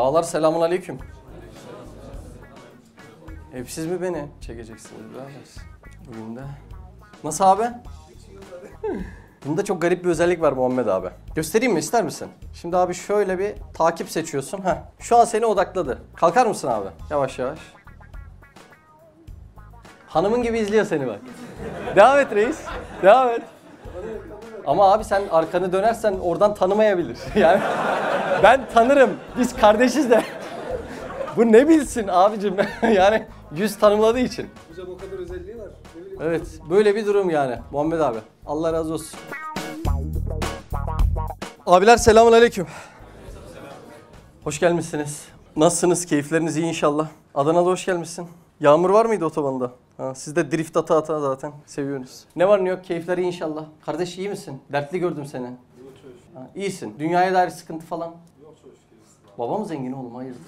Ağlar selamun aleyküm. Hep siz mi beni çekeceksiniz birader? Bugün de. Nasıl abi? Bunda çok garip bir özellik var Muhammed abi. Göstereyim mi ister misin? Şimdi abi şöyle bir takip seçiyorsun. Heh. Şu an seni odakladı. Kalkar mısın abi? Yavaş yavaş. Hanımın gibi izliyor seni bak. Devam et reis. Devam et. Ama abi sen arkanı dönersen oradan tanımayabilir. Yani ben tanırım. Biz kardeşiz de. Bu ne bilsin abicim yani yüz tanımladığı için. Hocam o kadar özelliği var. Evet böyle bir durum yani Muhammed abi. Allah razı olsun. Abiler selamun aleyküm. Hoş gelmişsiniz. Nasılsınız? Keyifleriniz iyi inşallah. Adana'da hoş gelmişsin. Yağmur var mıydı otobanda? Ha, siz de drift ata ata zaten seviyorsunuz. Ne var ne yok? Keyifler iyi inşallah. Kardeş iyi misin? Dertli gördüm seni. Ha, iyisin. Dünyaya dair sıkıntı falan. Baba mı zengin oğlum? Hayırdır?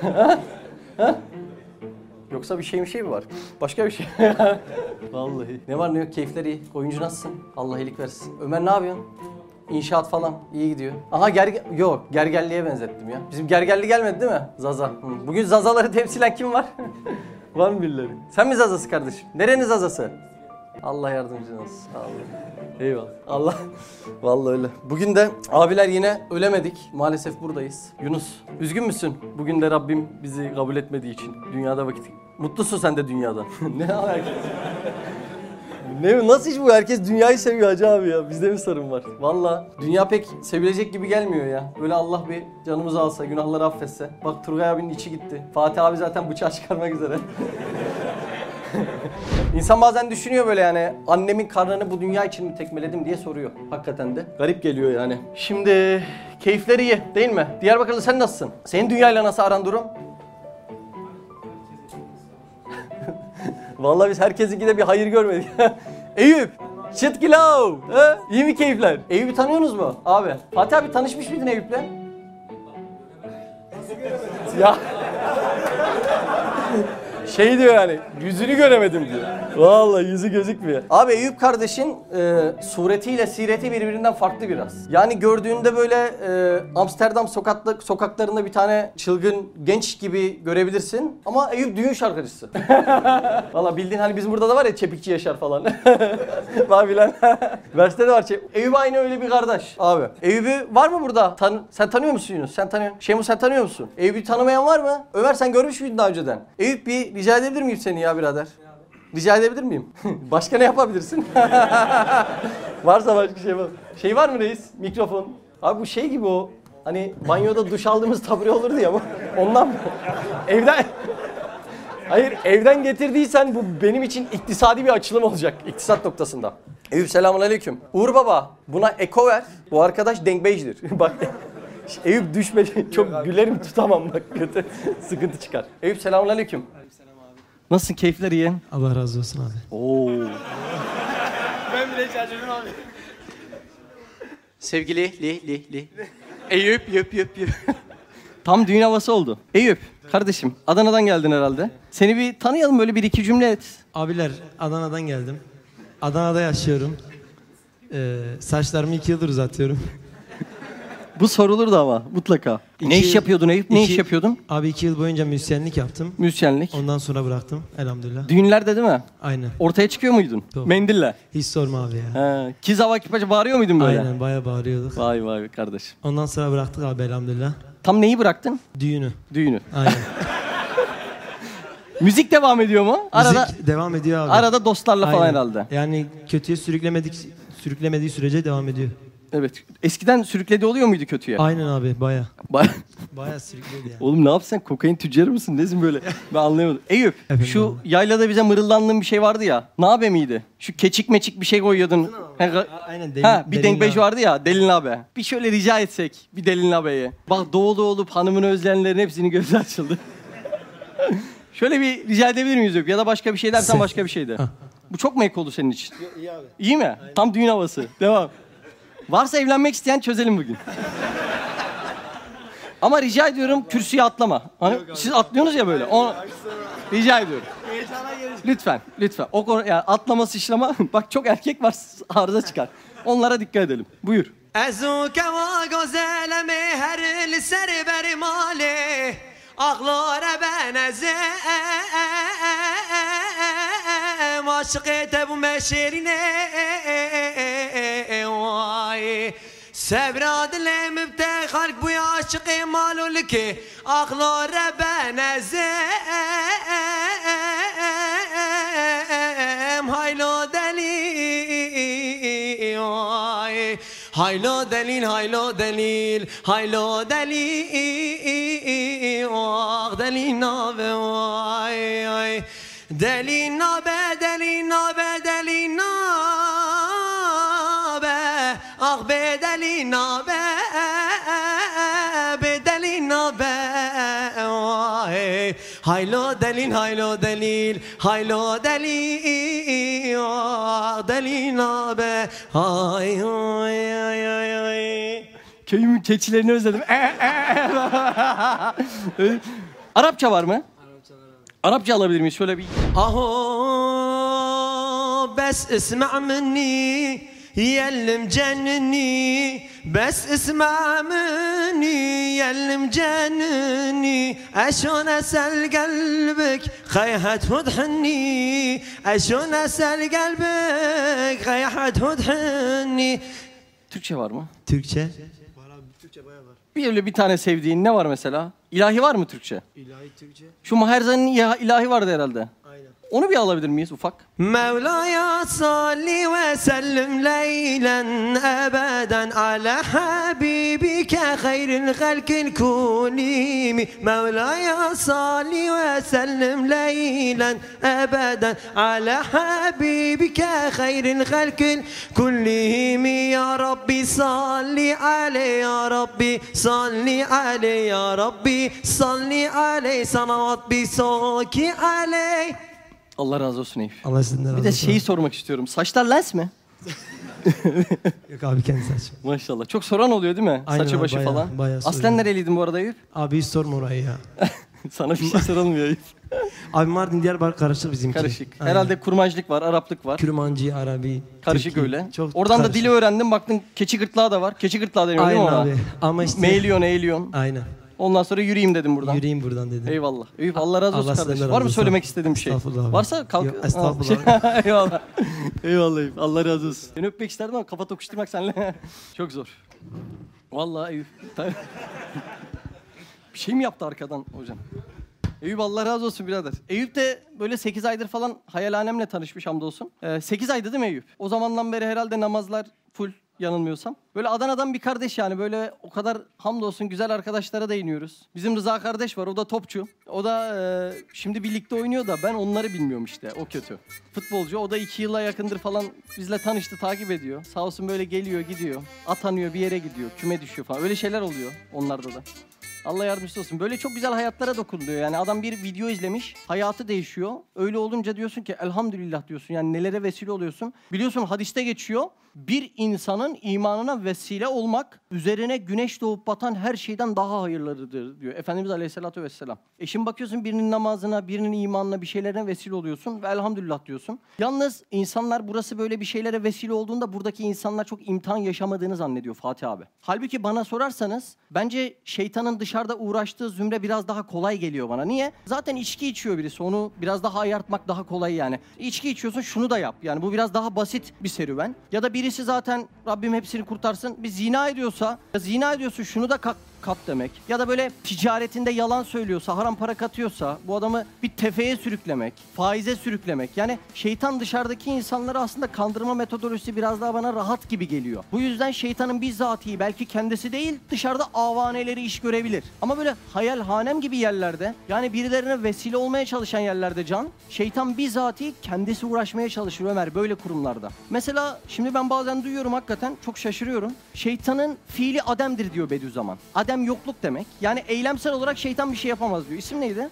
Ha? Yoksa bir şey bir şey mi var? Başka bir şey. Vallahi. Ne var ne yok keyifler iyi. Oyuncu nasılsın? Allah iyilik versin. Ömer ne yapıyorsun? İnşaat falan iyi gidiyor. Aha gerge... Yok gergelliğe benzettim ya. Bizim gergelli gelmedi değil mi? Zaza. Bugün Zazaları temsilen kim var? var mı birileri? Sen mi Zazası kardeşim? Nerenin Zazası? Allah yardımcın olsun. Allah. Eyvallah. Allah. Vallahi öyle. Bugün de abiler yine ölemedik. Maalesef buradayız. Yunus, üzgün müsün? Bugün de Rabbim bizi kabul etmediği için. Dünyada vakit. Mutlusun sen de dünyada. ne alaka? Ne nasıl iş bu? Herkes dünyayı seviyor hacı abi ya. Bizde mi sorun var? Valla dünya pek sevilecek gibi gelmiyor ya. Böyle Allah bir canımızı alsa, günahları affetse. Bak Turgay abinin içi gitti. Fatih abi zaten bıçağı çıkarmak üzere. İnsan bazen düşünüyor böyle yani annemin karnını bu dünya için mi tekmeledim diye soruyor. Hakikaten de. Garip geliyor yani. Şimdi keyifleri iyi değil mi? Diyarbakırlı sen nasılsın? Senin dünyayla nasıl aran durum? Vallahi biz herkesinki de bir hayır görmedik. Eyüp! Shit kilav! He? İyi mi keyifler? Eyüp'ü tanıyorsunuz mu abi? Fatih abi tanışmış mıydın Eyüp'le? ya şey diyor yani yüzünü göremedim diyor. Vallahi yüzü gözükmüyor. Abi Eyüp kardeşin e, suretiyle sireti birbirinden farklı biraz. Yani gördüğünde böyle e, Amsterdam sokakta, sokaklarında bir tane çılgın genç gibi görebilirsin. Ama Eyüp düğün şarkıcısı. Valla bildiğin hani bizim burada da var ya Çepikçi Yaşar falan. var bilen. Üniversitede var. Çep- Eyüp aynı öyle bir kardeş abi. Eyüp'ü var mı burada? Tan sen tanıyor musun Yunus? Sen tanıyor. Şemu sen tanıyor musun? Eyüp'ü tanımayan var mı? Ömer sen görmüş müydün daha önceden? Eyüp bir rica edebilir miyim seni ya birader? Rica edebilir miyim? Başka ne yapabilirsin? Varsa başka şey var. Şey var mı reis? Mikrofon. Abi bu şey gibi o. Hani banyoda duş aldığımız tabure olurdu ya bu. Ondan mı? Evden... Hayır evden getirdiysen bu benim için iktisadi bir açılım olacak iktisat noktasında. Eyüp selamun aleyküm. Uğur baba buna eko ver. Bu arkadaş dengbejdir. Bak Eyüp düşme çok gülerim tutamam bak kötü sıkıntı çıkar. Eyüp selamun aleyküm. Nasılsın keyifler iyi? Allah razı olsun abi. Oo. Ben bile şaşırdım abi. Sevgili li li li. Eyüp yüp yüp yüp. Tam düğün havası oldu. Eyüp kardeşim Adana'dan geldin herhalde. Seni bir tanıyalım böyle bir iki cümle et. Abiler Adana'dan geldim. Adana'da yaşıyorum. Ee, saçlarımı iki yıldır uzatıyorum. Bu sorulurdu ama mutlaka. ne İki- iş yapıyordun Eyüp? Ne iki- iş yapıyordun? Abi iki yıl boyunca müzisyenlik yaptım. Müzisyenlik. Ondan sonra bıraktım elhamdülillah. Düğünlerde değil mi? Aynen. Ortaya çıkıyor muydun? Yok. Mendille. Hiç sorma abi ya. He. Kiz hava kipacı bağırıyor muydun böyle? Aynen baya bağırıyorduk. Vay vay kardeşim. Ondan sonra bıraktık abi elhamdülillah. Tam neyi bıraktın? Düğünü. Düğünü. Aynen. Müzik devam ediyor mu? Arada Müzik devam ediyor abi. arada dostlarla falan Aynen. herhalde. Yani kötüye sürüklemedik sürüklemediği sürece devam ediyor. Evet. Eskiden sürükledi oluyor muydu kötüye? Aynen abi baya. Ba- Baya sürükledi yani. Oğlum ne yapsan kokain tüccarı mısın? Nesin böyle? Ben anlayamadım. Eyüp Efendim şu abi. yaylada bize mırıldandığın bir şey vardı ya. Nabe miydi? Şu keçik meçik bir şey koyuyordun. Aynen delin, ha, bir abi. vardı ya Delin abi. Bir şöyle rica etsek bir Delin abiye. Bak doğulu olup hanımını özleyenlerin hepsinin gözü açıldı. şöyle bir rica edebilir miyiz Eyüp? Ya da başka bir şey dersen başka bir şey de. Bu çok mu ek oldu senin için? İyi abi. İyi mi? Tam düğün havası. Devam. Varsa evlenmek isteyen çözelim bugün. Ama rica ediyorum kürsüye atlama. Hani siz atlıyorsunuz ya böyle. O... Rica ediyorum. Lütfen, lütfen. O konu, yani atlama, sıçrama. Bak çok erkek var arıza çıkar. Onlara dikkat edelim. Buyur. Ezu keva gozele meherli serberi mali Ağlara ben eze aşık bu meşerine. Vay. Sevra dile mübte halk bu aşık malul ki Aklara benezem Haylo deli. Vay. Haylo delil, haylo delil, haylo delil, oh delil nave, ay, ay. Delina be delina be delina be. Ah be delina be Be delina be. Haylo delin haylo delil Haylo delil. Delina ah, be. Ay ay ay ay ay. Köyümün keçilerini özledim. Arapça var mı? Arapça alabilir miyiz? Şöyle bir اهو بس اسمع مني يا اللي مجنني بس اسمع مني يا اللي مجنني اشون اسال قلبك خيحت تحني اشون اسال قلبك خيحت تحني Türkçe var mı? Türkçe Bir öyle bir tane sevdiğin ne var mesela? İlahi var mı Türkçe? İlahi Türkçe Şu Maherza'nın ilahi vardı herhalde. Aynen Onu bir alabilir miyiz ufak? مولاي صل وسلم ليلا ابدا على حبيبك خير الخلق الكلهم مولاي صل وسلم ليلا ابدا على حبيبك خير الخلق كلهم يا ربي صل عليه يا ربي صل عليه يا ربي صل عليه صلوات بصوتك عليه Allah razı olsun Eyüp. Allah sizden Bir de şeyi sormak istiyorum. Saçlar lens mi? Yok abi kendi saç. Maşallah. Çok soran oluyor değil mi? Aynen Saçı abi, başı bayağı- falan. bayağı Aslen soruyor. nereliydin bu arada Eyüp? Abi hiç sorma orayı ya. Sana bir şey sorulmuyor Eyüp. Abi Mardin Diyarbakır karışık bizimki. Karışık. Aynen. Herhalde kurmacılık var, Araplık var. Kürmancı, Arabi. Karışık Türki. öyle. Çok Oradan da karışık. dili öğrendim. Baktın keçi gırtlağı da var. Keçi gırtlağı deniyor değil Aynen mi ona? abi. Ama işte Meyliyon, eğiliyon. Aynen. Ondan sonra yürüyeyim dedim buradan. Yürüyeyim buradan dedim. Eyvallah. Eyüp Allah razı olsun Allah Var mı söylemek istediğin bir şey? Estağfurullah abi. Varsa kalk. Yok, estağfurullah Ha, Eyvallah. Eyvallah. Allah razı olsun. Seni öpmek isterdim ama kafa tokuşturmak seninle çok zor. Vallahi Eyüp. bir şey mi yaptı arkadan hocam? Eyüp Allah razı olsun birader. Eyüp de böyle 8 aydır falan hayalhanemle tanışmış hamdolsun. Ee, 8 aydı değil mi Eyüp? O zamandan beri herhalde namazlar full yanılmıyorsam. Böyle Adana'dan bir kardeş yani böyle o kadar hamdolsun güzel arkadaşlara değiniyoruz. Bizim Rıza kardeş var o da topçu. O da e, şimdi birlikte oynuyor da ben onları bilmiyorum işte o kötü. Futbolcu o da iki yıla yakındır falan bizle tanıştı takip ediyor. Sağ olsun böyle geliyor gidiyor. Atanıyor bir yere gidiyor küme düşüyor falan öyle şeyler oluyor onlarda da. Allah yardımcısı olsun. Böyle çok güzel hayatlara dokunuyor. Yani adam bir video izlemiş, hayatı değişiyor. Öyle olunca diyorsun ki elhamdülillah diyorsun. Yani nelere vesile oluyorsun. Biliyorsun hadiste geçiyor. Bir insanın imanına vesile olmak üzerine güneş doğup batan her şeyden daha hayırlıdır diyor. Efendimiz Aleyhisselatü Vesselam. E şimdi bakıyorsun birinin namazına, birinin imanına bir şeylerine vesile oluyorsun ve elhamdülillah diyorsun. Yalnız insanlar burası böyle bir şeylere vesile olduğunda buradaki insanlar çok imtihan yaşamadığını zannediyor Fatih abi. Halbuki bana sorarsanız bence şeytanın dışarıda uğraştığı zümre biraz daha kolay geliyor bana. Niye? Zaten içki içiyor birisi. Onu biraz daha ayartmak daha kolay yani. İçki içiyorsun şunu da yap. Yani bu biraz daha basit bir serüven. Ya da birisi zaten Rabbim hepsini kurtarsın. Bir zina ediyorsa, ya zina ediyorsa şunu da kat, kat demek. Ya da böyle ticaretinde yalan söylüyorsa, haram para katıyorsa bu adamı bir tefeye sürüklemek, faize sürüklemek. Yani şeytan dışarıdaki insanları aslında kandırma metodolojisi biraz daha bana rahat gibi geliyor. Bu yüzden şeytanın bizzatihi belki kendisi değil dışarıda avaneleri iş görebilir. Ama böyle hayalhanem gibi yerlerde yani birilerine vesile olmaya çalışan yerlerde can, şeytan bizzatihi kendisi uğraşmaya çalışır Ömer böyle kurumlarda. Mesela şimdi ben bazen duyuyorum hakikaten çok şaşırıyorum. Şeytanın fiili ademdir diyor Bediüzzaman. Adem yokluk demek. Yani eylemsel olarak şeytan bir şey yapamaz diyor. İsim neydi?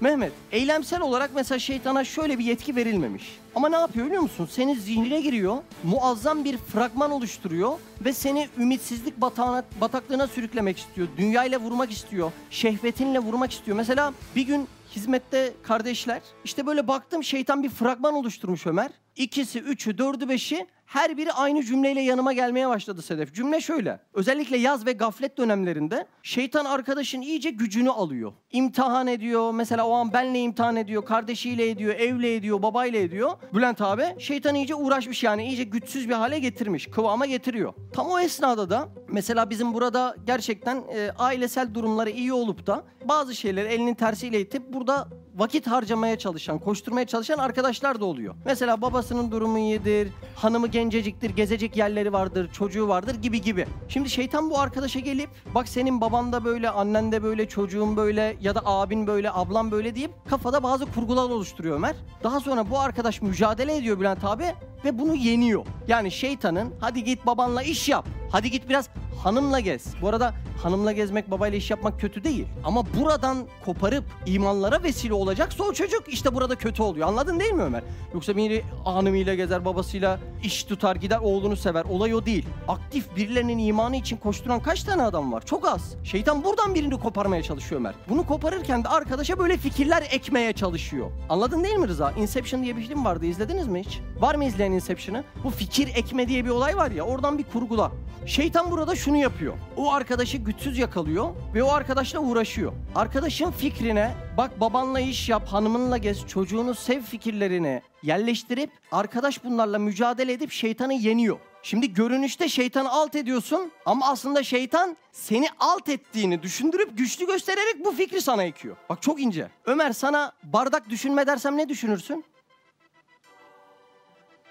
Mehmet, eylemsel olarak mesela şeytana şöyle bir yetki verilmemiş. Ama ne yapıyor biliyor musun? Senin zihnine giriyor, muazzam bir fragman oluşturuyor ve seni ümitsizlik batağına, bataklığına sürüklemek istiyor. Dünyayla vurmak istiyor, şehvetinle vurmak istiyor. Mesela bir gün hizmette kardeşler, işte böyle baktım şeytan bir fragman oluşturmuş Ömer. İkisi, üçü, dördü, beşi her biri aynı cümleyle yanıma gelmeye başladı Sedef. Cümle şöyle. Özellikle yaz ve gaflet dönemlerinde şeytan arkadaşın iyice gücünü alıyor. İmtihan ediyor. Mesela o an benle imtihan ediyor. Kardeşiyle ediyor. Evle ediyor. Babayla ediyor. Bülent abi şeytan iyice uğraşmış yani. iyice güçsüz bir hale getirmiş. Kıvama getiriyor. Tam o esnada da mesela bizim burada gerçekten e, ailesel durumları iyi olup da bazı şeyleri elinin tersiyle itip burada vakit harcamaya çalışan, koşturmaya çalışan arkadaşlar da oluyor. Mesela babasının durumu iyidir, hanımı genceciktir, gezecek yerleri vardır, çocuğu vardır gibi gibi. Şimdi şeytan bu arkadaşa gelip bak senin baban da böyle, annen de böyle, çocuğun böyle ya da abin böyle, ablam böyle deyip kafada bazı kurgular oluşturuyor Ömer. Daha sonra bu arkadaş mücadele ediyor Bülent abi ve bunu yeniyor. Yani şeytanın hadi git babanla iş yap. Hadi git biraz hanımla gez. Bu arada hanımla gezmek, babayla iş yapmak kötü değil. Ama buradan koparıp imanlara vesile olacaksa o çocuk işte burada kötü oluyor. Anladın değil mi Ömer? Yoksa biri hanımıyla gezer, babasıyla iş tutar, gider oğlunu sever. Olay o değil. Aktif birilerinin imanı için koşturan kaç tane adam var? Çok az. Şeytan buradan birini koparmaya çalışıyor Ömer. Bunu koparırken de arkadaşa böyle fikirler ekmeye çalışıyor. Anladın değil mi Rıza? Inception diye bir film vardı. İzlediniz mi hiç? Var mı izleyen Inception'ı? Bu fikir ekme diye bir olay var ya. Oradan bir kurgula. Şeytan burada şunu yapıyor. O arkadaşı güçsüz yakalıyor ve o arkadaşla uğraşıyor. Arkadaşın fikrine bak babanla iş yap, hanımınla gez, çocuğunu sev fikirlerini yerleştirip arkadaş bunlarla mücadele edip şeytanı yeniyor. Şimdi görünüşte şeytanı alt ediyorsun ama aslında şeytan seni alt ettiğini düşündürüp güçlü göstererek bu fikri sana ekiyor. Bak çok ince. Ömer sana bardak düşünme dersem ne düşünürsün?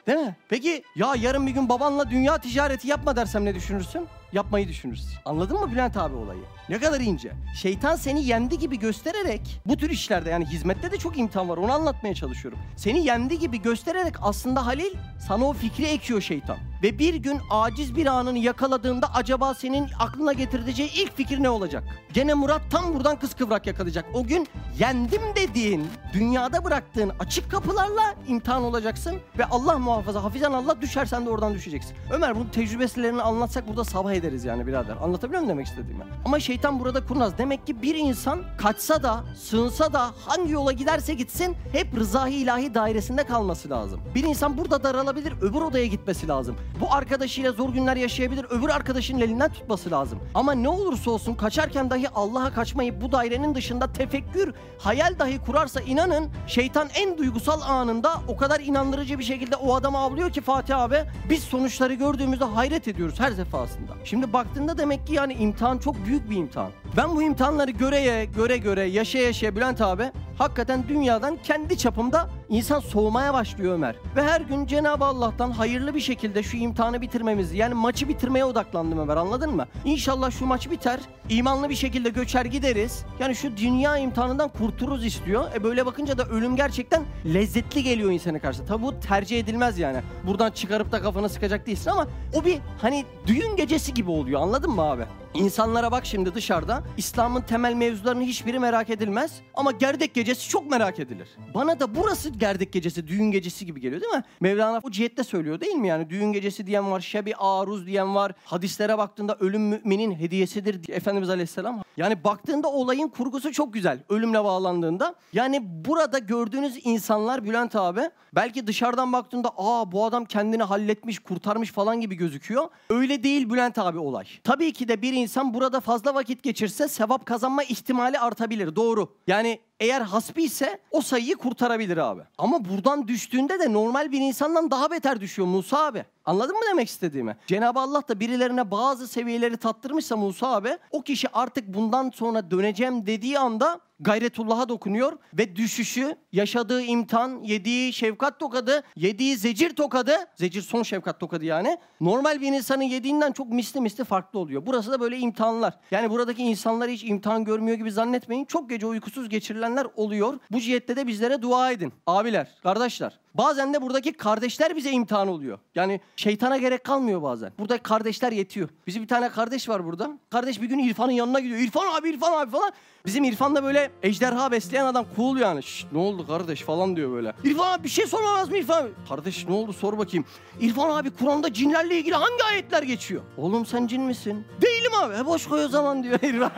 Değil mi? Peki ya yarın bir gün babanla dünya ticareti yapma dersem ne düşünürsün? Yapmayı düşünürsün. Anladın mı Bülent abi olayı? Ne kadar ince. Şeytan seni yendi gibi göstererek bu tür işlerde yani hizmette de çok imtihan var onu anlatmaya çalışıyorum. Seni yendi gibi göstererek aslında Halil sana o fikri ekiyor şeytan. Ve bir gün aciz bir anını yakaladığında acaba senin aklına getireceği ilk fikir ne olacak? Gene Murat tam buradan kıskıvrak yakalayacak. O gün yendim dediğin, dünyada bıraktığın açık kapılarla imtihan olacaksın ve Allah muhafaza hafizan Allah düşersen de oradan düşeceksin. Ömer bunun tecrübelerini anlatsak burada sabah ederiz yani birader. Anlatabiliyor muyum demek istediğimi? Ama şeytan burada kurnaz. Demek ki bir insan kaçsa da, sığınsa da, hangi yola giderse gitsin hep rızayı ilahi dairesinde kalması lazım. Bir insan burada daralabilir, öbür odaya gitmesi lazım. Bu arkadaşıyla zor günler yaşayabilir, öbür arkadaşının elinden tutması lazım. Ama ne olursa olsun kaçarken dahi Allah'a kaçmayıp bu dairenin dışında tefekkür, hayal dahi kurarsa inanın şeytan en duygusal anında o kadar inandırıcı bir şekilde o adamı avlıyor ki Fatih abi biz sonuçları gördüğümüzde hayret ediyoruz her defasında. Şimdi baktığında demek ki yani imtihan çok büyük bir imtihan. Ben bu imtihanları göreye göre göre yaşa yaşaya Bülent abi hakikaten dünyadan kendi çapımda insan soğumaya başlıyor Ömer. Ve her gün Cenab-ı Allah'tan hayırlı bir şekilde şu imtihanı bitirmemizi yani maçı bitirmeye odaklandım Ömer anladın mı? İnşallah şu maç biter. imanlı bir şekilde göçer gideriz. Yani şu dünya imtihanından kurtuluruz istiyor. E böyle bakınca da ölüm gerçekten lezzetli geliyor insana karşı. Tabi bu tercih edilmez yani. Buradan çıkarıp da kafanı sıkacak değilsin ama o bir hani düğün gecesi gibi oluyor anladın mı abi? İnsanlara bak şimdi dışarıda İslam'ın temel mevzularının hiçbiri merak edilmez ama gerdek gecesi çok merak edilir. Bana da burası gerdek gecesi, düğün gecesi gibi geliyor değil mi? Mevlana o cihette söylüyor değil mi yani? Düğün gecesi diyen var, şebi aruz diyen var. Hadislere baktığında ölüm müminin hediyesidir diye Efendimiz Aleyhisselam. Yani baktığında olayın kurgusu çok güzel ölümle bağlandığında. Yani burada gördüğünüz insanlar Bülent abi belki dışarıdan baktığında aa bu adam kendini halletmiş, kurtarmış falan gibi gözüküyor. Öyle değil Bülent abi olay. Tabii ki de bir insan burada fazla vakit geçirse sevap kazanma ihtimali artabilir. Doğru. Yani eğer hasbi ise o sayıyı kurtarabilir abi. Ama buradan düştüğünde de normal bir insandan daha beter düşüyor Musa abi. Anladın mı demek istediğimi? Cenab-ı Allah da birilerine bazı seviyeleri tattırmışsa Musa abi o kişi artık bundan sonra döneceğim dediği anda gayretullah'a dokunuyor ve düşüşü, yaşadığı imtihan, yediği şefkat tokadı, yediği zecir tokadı, zecir son şefkat tokadı yani. Normal bir insanın yediğinden çok misli misli farklı oluyor. Burası da böyle imtihanlar. Yani buradaki insanlar hiç imtihan görmüyor gibi zannetmeyin. Çok gece uykusuz geçirilenler oluyor. Bu cihette de bizlere dua edin. Abiler, kardeşler. Bazen de buradaki kardeşler bize imtihan oluyor. Yani şeytana gerek kalmıyor bazen. Burada kardeşler yetiyor. Bizim bir tane kardeş var burada. Kardeş bir gün İrfan'ın yanına gidiyor. İrfan abi, İrfan abi falan. Bizim İrfan da böyle ejderha besleyen adam cool yani. Şşt, ne oldu kardeş falan diyor böyle. İrfan abi bir şey sormamaz mı İrfan? Kardeş ne oldu sor bakayım. İrfan abi Kur'an'da cinlerle ilgili hangi ayetler geçiyor? Oğlum sen cin misin? Değilim abi. E boş koy o zaman diyor İrfan.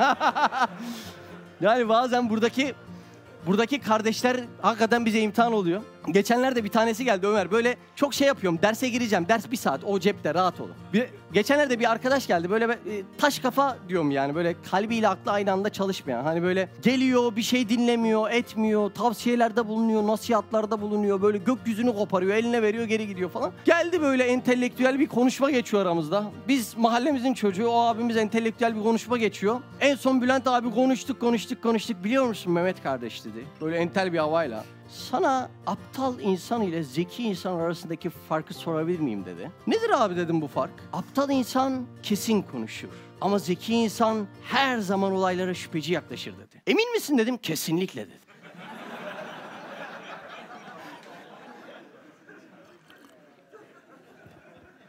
yani bazen buradaki buradaki kardeşler hakikaten bize imtihan oluyor. Geçenlerde bir tanesi geldi Ömer böyle çok şey yapıyorum derse gireceğim ders bir saat o cepte rahat olun. Bir, geçenlerde bir arkadaş geldi böyle e, taş kafa diyorum yani böyle kalbiyle aklı aynı anda çalışmayan. Hani böyle geliyor bir şey dinlemiyor etmiyor tavsiyelerde bulunuyor nasihatlarda bulunuyor böyle gökyüzünü koparıyor eline veriyor geri gidiyor falan. Geldi böyle entelektüel bir konuşma geçiyor aramızda. Biz mahallemizin çocuğu o abimiz entelektüel bir konuşma geçiyor. En son Bülent abi konuştuk konuştuk konuştuk biliyor musun Mehmet kardeş dedi. Böyle entel bir havayla. Sana aptal insan ile zeki insan arasındaki farkı sorabilir miyim dedi. Nedir abi dedim bu fark? Aptal insan kesin konuşur. Ama zeki insan her zaman olaylara şüpheci yaklaşır dedi. Emin misin dedim kesinlikle dedi.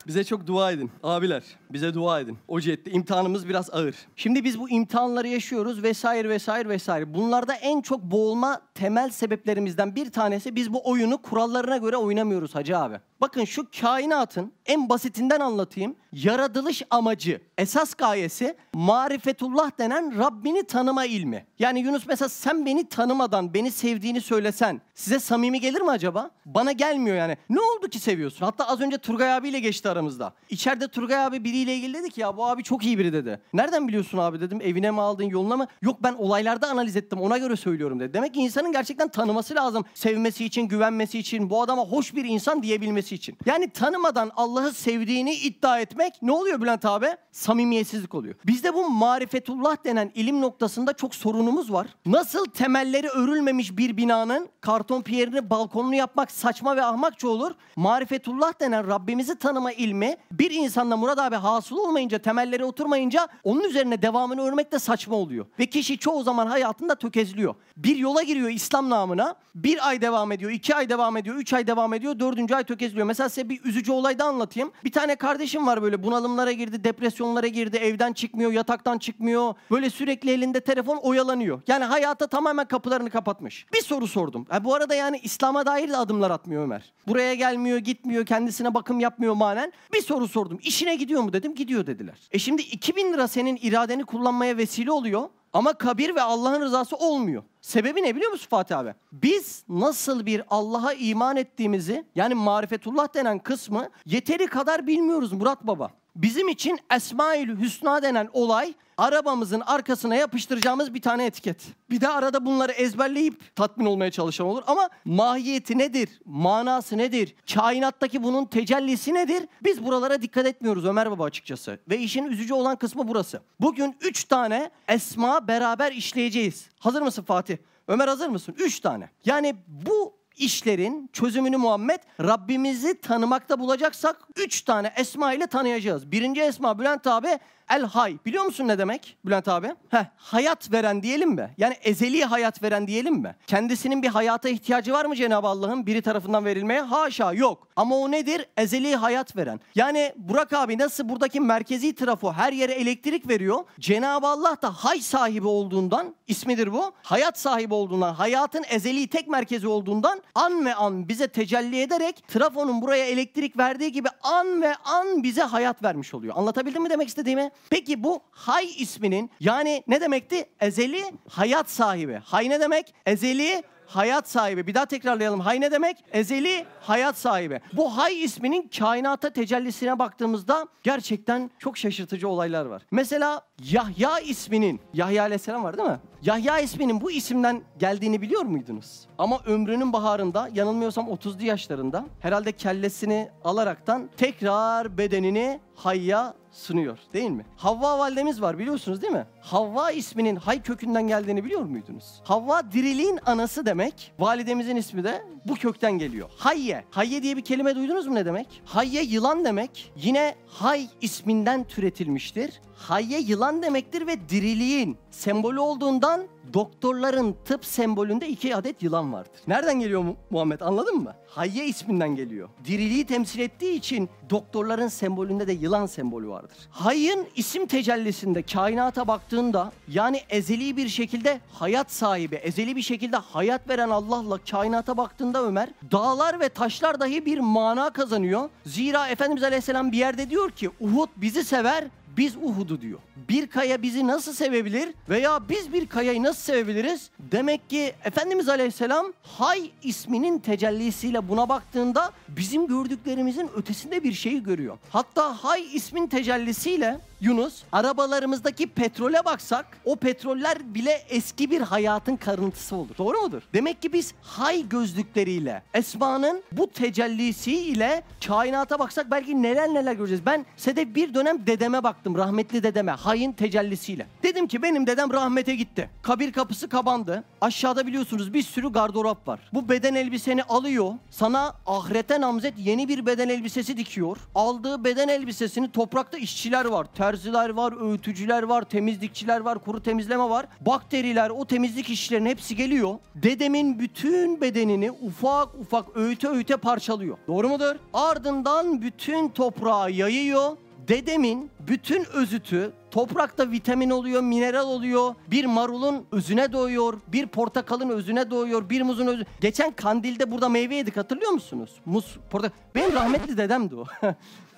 Bize çok dua edin. Abiler bize dua edin. O cihette imtihanımız biraz ağır. Şimdi biz bu imtihanları yaşıyoruz vesaire vesaire vesaire. Bunlarda en çok boğulma temel sebeplerimizden bir tanesi biz bu oyunu kurallarına göre oynamıyoruz hacı abi. Bakın şu kainatın en basitinden anlatayım. Yaratılış amacı, esas gayesi marifetullah denen Rabbini tanıma ilmi. Yani Yunus mesela sen beni tanımadan beni sevdiğini söylesen size samimi gelir mi acaba? Bana gelmiyor yani. Ne oldu ki seviyorsun? Hatta az önce Turgay abiyle geçti aramızda. İçeride Turgay abi biriyle ilgili dedi ki ya bu abi çok iyi biri dedi. Nereden biliyorsun abi dedim. Evine mi aldın yoluna mı? Yok ben olaylarda analiz ettim ona göre söylüyorum dedi. Demek ki insanın gerçekten tanıması lazım. Sevmesi için, güvenmesi için, bu adama hoş bir insan diyebilmesi için. Yani tanımadan Allah'ı sevdiğini iddia etmek ne oluyor Bülent abi? Samimiyetsizlik oluyor. Bizde bu marifetullah denen ilim noktasında çok sorunumuz var. Nasıl temelleri örülmemiş bir binanın karton piyerini balkonunu yapmak saçma ve ahmakça olur. Marifetullah denen Rabbimizi tanıma ilmi bir insanla Murat abi hasıl olmayınca temelleri oturmayınca onun üzerine devamını örmek de saçma oluyor. Ve kişi çoğu zaman hayatında tökezliyor. Bir yola giriyor İslam namına bir ay devam ediyor, iki ay devam ediyor, üç ay devam ediyor, dördüncü ay tökezliyor. Mesela size bir üzücü olay da anlatayım. Bir tane kardeşim var böyle bunalımlara girdi, depresyonlara girdi, evden çıkmıyor, yataktan çıkmıyor. Böyle sürekli elinde telefon oyalanıyor. Yani hayata tamamen kapılarını kapatmış. Bir soru sordum. Ha, bu arada yani İslam'a dair de adımlar atmıyor Ömer. Buraya gelmiyor, gitmiyor, kendisine bakım yapmıyor manen. Bir soru sordum. İşine gidiyor mu dedim, gidiyor dediler. E şimdi 2000 lira senin iradeni kullanmaya vesile oluyor. Ama kabir ve Allah'ın rızası olmuyor. Sebebi ne biliyor musun Fatih abi? Biz nasıl bir Allah'a iman ettiğimizi yani marifetullah denen kısmı yeteri kadar bilmiyoruz Murat Baba. Bizim için Esmaül Hüsna denen olay arabamızın arkasına yapıştıracağımız bir tane etiket. Bir de arada bunları ezberleyip tatmin olmaya çalışan olur ama mahiyeti nedir? Manası nedir? Kainattaki bunun tecellisi nedir? Biz buralara dikkat etmiyoruz Ömer Baba açıkçası. Ve işin üzücü olan kısmı burası. Bugün üç tane esma beraber işleyeceğiz. Hazır mısın Fatih? Ömer hazır mısın? Üç tane. Yani bu işlerin çözümünü Muhammed Rabbimizi tanımakta bulacaksak üç tane esma ile tanıyacağız. Birinci esma Bülent abi El Hay. Biliyor musun ne demek Bülent abi? Heh, hayat veren diyelim mi? Yani ezeli hayat veren diyelim mi? Kendisinin bir hayata ihtiyacı var mı Cenab-ı Allah'ın biri tarafından verilmeye? Haşa yok. Ama o nedir? Ezeli hayat veren. Yani Burak abi nasıl buradaki merkezi trafo her yere elektrik veriyor. Cenab-ı Allah da hay sahibi olduğundan ismidir bu. Hayat sahibi olduğundan, hayatın ezeli tek merkezi olduğundan an ve an bize tecelli ederek trafonun buraya elektrik verdiği gibi an ve an bize hayat vermiş oluyor. Anlatabildim mi demek istediğimi? Peki bu Hay isminin yani ne demekti? Ezeli hayat sahibi. Hay ne demek? Ezeli hayat sahibi. Bir daha tekrarlayalım. Hay ne demek? Ezeli hayat sahibi. Bu Hay isminin kainata tecellisine baktığımızda gerçekten çok şaşırtıcı olaylar var. Mesela Yahya isminin, Yahya aleyhisselam var değil mi? Yahya isminin bu isimden geldiğini biliyor muydunuz? Ama ömrünün baharında yanılmıyorsam 30'lu yaşlarında herhalde kellesini alaraktan tekrar bedenini Hayya sunuyor değil mi? Havva validemiz var biliyorsunuz değil mi? Havva isminin hay kökünden geldiğini biliyor muydunuz? Havva diriliğin anası demek. Validemizin ismi de bu kökten geliyor. Hayye. Hayye diye bir kelime duydunuz mu ne demek? Hayye yılan demek. Yine hay isminden türetilmiştir. Hayye yılan demektir ve diriliğin sembolü olduğundan doktorların tıp sembolünde iki adet yılan vardır. Nereden geliyor Mu- Muhammed anladın mı? Hayye isminden geliyor. Diriliği temsil ettiği için doktorların sembolünde de yılan sembolü vardır. Hayyın isim tecellisinde kainata baktığında yani ezeli bir şekilde hayat sahibi, ezeli bir şekilde hayat veren Allah'la kainata baktığında Ömer dağlar ve taşlar dahi bir mana kazanıyor. Zira Efendimiz Aleyhisselam bir yerde diyor ki Uhud bizi sever, biz Uhud'u diyor. Bir kaya bizi nasıl sevebilir veya biz bir kayayı nasıl sevebiliriz? Demek ki Efendimiz Aleyhisselam Hay isminin tecellisiyle buna baktığında bizim gördüklerimizin ötesinde bir şeyi görüyor. Hatta Hay ismin tecellisiyle Yunus arabalarımızdaki petrole baksak o petroller bile eski bir hayatın karıntısı olur. Doğru mudur? Demek ki biz hay gözlükleriyle Esma'nın bu tecellisiyle kainata baksak belki neler neler göreceğiz. Ben Sedef bir dönem dedeme baktım rahmetli dedeme hayın tecellisiyle. Dedim ki benim dedem rahmete gitti. Kabir kapısı kapandı. Aşağıda biliyorsunuz bir sürü gardırop var. Bu beden elbiseni alıyor. Sana ahirete namzet yeni bir beden elbisesi dikiyor. Aldığı beden elbisesini toprakta işçiler var. Terziler var, öğütücüler var, temizlikçiler var, kuru temizleme var. Bakteriler, o temizlik işçilerinin hepsi geliyor. Dedemin bütün bedenini ufak ufak öğüte öğüte parçalıyor. Doğru mudur? Ardından bütün toprağa yayıyor. Dedemin bütün özütü toprakta vitamin oluyor, mineral oluyor. Bir marulun özüne doğuyor, bir portakalın özüne doğuyor, bir muzun özü. Geçen kandilde burada meyve yedik hatırlıyor musunuz? Muz, portakal. Benim rahmetli dedemdi o.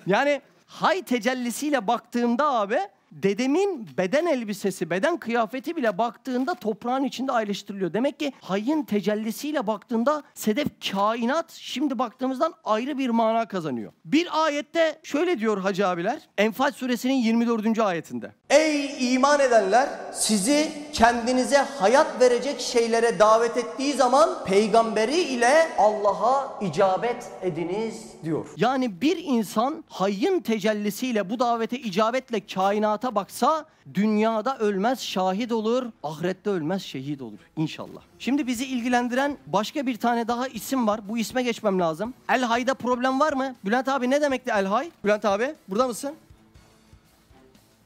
yani hay tecellisiyle baktığımda abi dedemin beden elbisesi, beden kıyafeti bile baktığında toprağın içinde ayrıştırılıyor. Demek ki hayın tecellisiyle baktığında sedef kainat şimdi baktığımızdan ayrı bir mana kazanıyor. Bir ayette şöyle diyor hacı abiler. Enfal suresinin 24. ayetinde. Ey iman edenler sizi kendinize hayat verecek şeylere davet ettiği zaman peygamberi ile Allah'a icabet ediniz diyor. Yani bir insan hayın tecellisiyle bu davete icabetle kainata baksa dünyada ölmez şahit olur, ahirette ölmez şehit olur inşallah. Şimdi bizi ilgilendiren başka bir tane daha isim var. Bu isme geçmem lazım. El Hay'da problem var mı? Bülent abi ne demekti El Hay? Bülent abi burada mısın?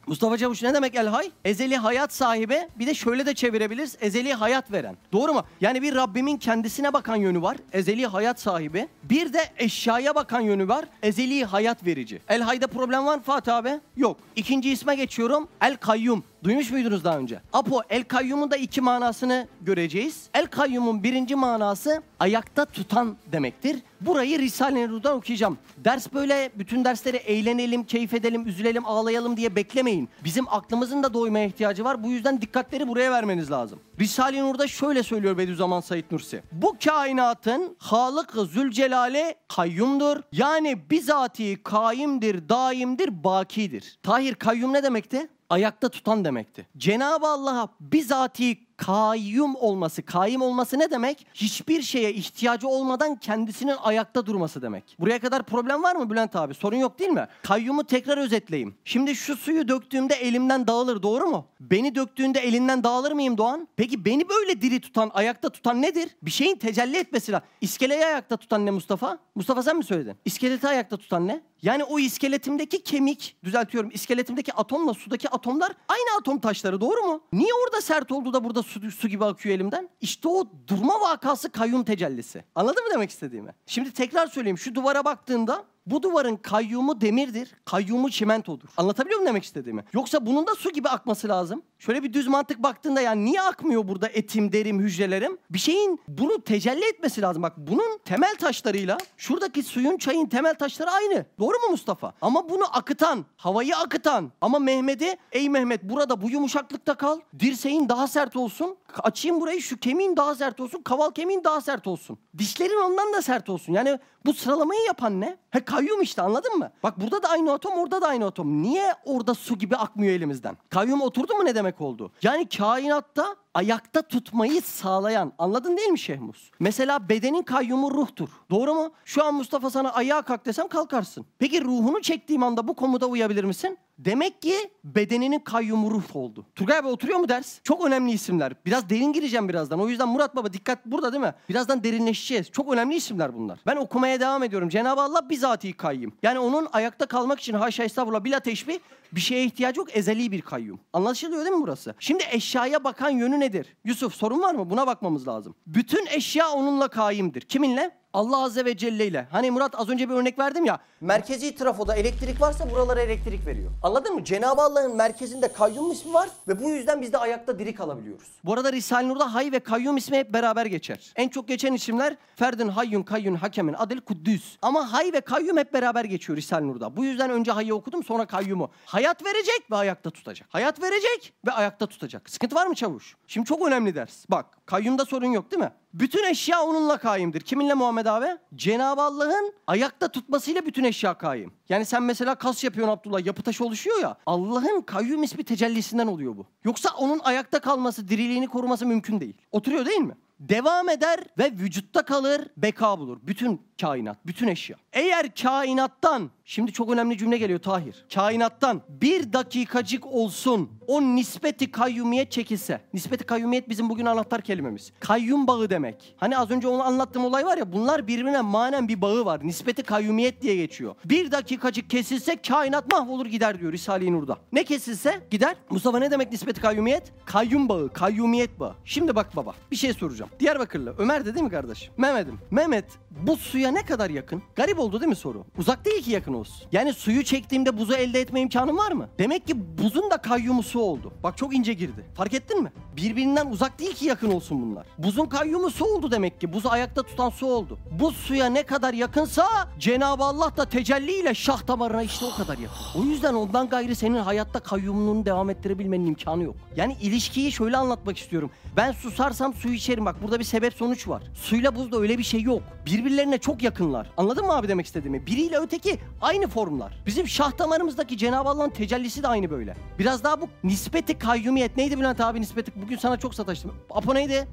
Mustafa Çavuş ne demek elhay? Ezeli hayat sahibi bir de şöyle de çevirebiliriz. Ezeli hayat veren. Doğru mu? Yani bir Rabbimin kendisine bakan yönü var. Ezeli hayat sahibi. Bir de eşyaya bakan yönü var. Ezeli hayat verici. Elhay'da problem var Fatih abi? Yok. İkinci isme geçiyorum. El Kayyum. Duymuş muydunuz daha önce? Apo El Kayyum'un da iki manasını göreceğiz. El Kayyum'un birinci manası ayakta tutan demektir. Burayı Risale-i Nur'dan okuyacağım. Ders böyle bütün dersleri eğlenelim, keyif edelim, üzülelim, ağlayalım diye beklemeyin. Bizim aklımızın da doymaya ihtiyacı var. Bu yüzden dikkatleri buraya vermeniz lazım. Risale-i Nur'da şöyle söylüyor Bediüzzaman Said Nursi. Bu kainatın Halık-ı Zülcelal'e kayyumdur. Yani bizatihi kaimdir, daimdir, bakidir. Tahir kayyum ne demekti? Ayakta tutan demekti. Cenab-ı Allah'a bizatihi kayyum olması, kaim olması ne demek? Hiçbir şeye ihtiyacı olmadan kendisinin ayakta durması demek. Buraya kadar problem var mı Bülent abi? Sorun yok değil mi? Kayyumu tekrar özetleyeyim. Şimdi şu suyu döktüğümde elimden dağılır doğru mu? Beni döktüğünde elinden dağılır mıyım Doğan? Peki beni böyle diri tutan, ayakta tutan nedir? Bir şeyin tecelli etmesi lazım. İskeleyi ayakta tutan ne Mustafa? Mustafa sen mi söyledin? İskeleti ayakta tutan ne? Yani o iskeletimdeki kemik, düzeltiyorum, iskeletimdeki atomla sudaki atomlar aynı atom taşları doğru mu? Niye orada sert oldu da burada su, su gibi akıyor elimden? İşte o durma vakası kayyum tecellisi. Anladın mı demek istediğimi? Şimdi tekrar söyleyeyim. Şu duvara baktığında bu duvarın kayyumu demirdir, kayyumu çimentodur. Anlatabiliyor muyum demek istediğimi? Yoksa bunun da su gibi akması lazım. Şöyle bir düz mantık baktığında yani niye akmıyor burada etim, derim, hücrelerim? Bir şeyin bunu tecelli etmesi lazım. Bak bunun temel taşlarıyla şuradaki suyun, çayın temel taşları aynı. Doğru mu Mustafa? Ama bunu akıtan, havayı akıtan ama Mehmet'i ey Mehmet burada bu yumuşaklıkta kal. Dirseğin daha sert olsun. Açayım burayı şu kemiğin daha sert olsun. Kaval kemiğin daha sert olsun. Dişlerin ondan da sert olsun. Yani bu sıralamayı yapan ne? He kayyum işte anladın mı? Bak burada da aynı atom orada da aynı atom. Niye orada su gibi akmıyor elimizden? Kayyum oturdu mu ne demek oldu? Yani kainatta ayakta tutmayı sağlayan. Anladın değil mi Şehmus? Mesela bedenin kayyumu ruhtur. Doğru mu? Şu an Mustafa sana ayağa kalk desem kalkarsın. Peki ruhunu çektiğim anda bu komuda uyabilir misin? Demek ki bedeninin kayyumu ruh oldu. Turgay abi oturuyor mu ders? Çok önemli isimler. Biraz derin gireceğim birazdan. O yüzden Murat Baba dikkat burada değil mi? Birazdan derinleşeceğiz. Çok önemli isimler bunlar. Ben okumaya devam ediyorum. Cenab-ı Allah bizatihi kayyum. Yani onun ayakta kalmak için haşa estağfurullah bila teşbih bir şeye ihtiyacı yok. Ezeli bir kayyum. Anlaşılıyor değil mi burası? Şimdi eşyaya bakan yönü nedir? Yusuf sorun var mı? Buna bakmamız lazım. Bütün eşya onunla kaimdir. Kiminle? Allah Azze ve Celle ile. Hani Murat az önce bir örnek verdim ya. Merkezi trafoda elektrik varsa buralara elektrik veriyor. Anladın mı? Cenab-ı Allah'ın merkezinde kayyum ismi var ve bu yüzden biz de ayakta diri kalabiliyoruz. Bu arada Risale-i Nur'da hay ve kayyum ismi hep beraber geçer. En çok geçen isimler Ferdin, Hayyun, Kayyun, Hakemin, Adil, Kuddüs. Ama hay ve kayyum hep beraber geçiyor Risale-i Nur'da. Bu yüzden önce hayı okudum sonra kayyumu. Hayat verecek ve ayakta tutacak. Hayat verecek ve ayakta tutacak. Sıkıntı var mı çavuş? Şimdi çok önemli ders. Bak kayyumda sorun yok değil mi? Bütün eşya onunla kaimdir. Kiminle Muhammed abi? Cenab-ı Allah'ın ayakta tutmasıyla bütün eşya kaim. Yani sen mesela kas yapıyorsun Abdullah, yapı taşı oluşuyor ya. Allah'ın kayyum ismi tecellisinden oluyor bu. Yoksa onun ayakta kalması, diriliğini koruması mümkün değil. Oturuyor değil mi? Devam eder ve vücutta kalır, beka bulur. Bütün kainat, bütün eşya. Eğer kainattan, şimdi çok önemli cümle geliyor Tahir. Kainattan bir dakikacık olsun o nispeti kayyumiyet çekilse. Nispeti kayyumiyet bizim bugün anahtar kelimemiz. Kayyum bağı demek. Hani az önce onu anlattığım olay var ya bunlar birbirine manen bir bağı var. Nispeti kayyumiyet diye geçiyor. Bir dakikacık kesilse kainat mahvolur gider diyor Risale-i Nur'da. Ne kesilse gider. Mustafa ne demek nispeti kayyumiyet? Kayyum bağı, kayyumiyet bağı. Şimdi bak baba bir şey soracağım. Diyarbakırlı Ömer de değil mi kardeşim? Mehmet'im. Mehmet bu suya ne kadar yakın? Garip oldu değil mi soru? Uzak değil ki yakın olsun. Yani suyu çektiğimde buzu elde etme imkanım var mı? Demek ki buzun da kayyumu su oldu. Bak çok ince girdi. Fark ettin mi? Birbirinden uzak değil ki yakın olsun bunlar. Buzun kayyumu su oldu demek ki. Buzu ayakta tutan su oldu. Bu suya ne kadar yakınsa Cenab-ı Allah da tecelliyle şah damarına işte o kadar yakın. O yüzden ondan gayrı senin hayatta kayyumluğunu devam ettirebilmenin imkanı yok. Yani ilişkiyi şöyle anlatmak istiyorum. Ben susarsam su içerim. Bak burada bir sebep sonuç var. Suyla buzda öyle bir şey yok. Birbirlerine çok yakınlar. Anladın mı abi demek istediğimi? Biriyle öteki aynı formlar. Bizim şah damarımızdaki Cenab-ı Allah'ın tecellisi de aynı böyle. Biraz daha bu nispeti kayyumiyet. Neydi Bülent abi nispeti? Bugün sana çok sataştım. Apo neydi?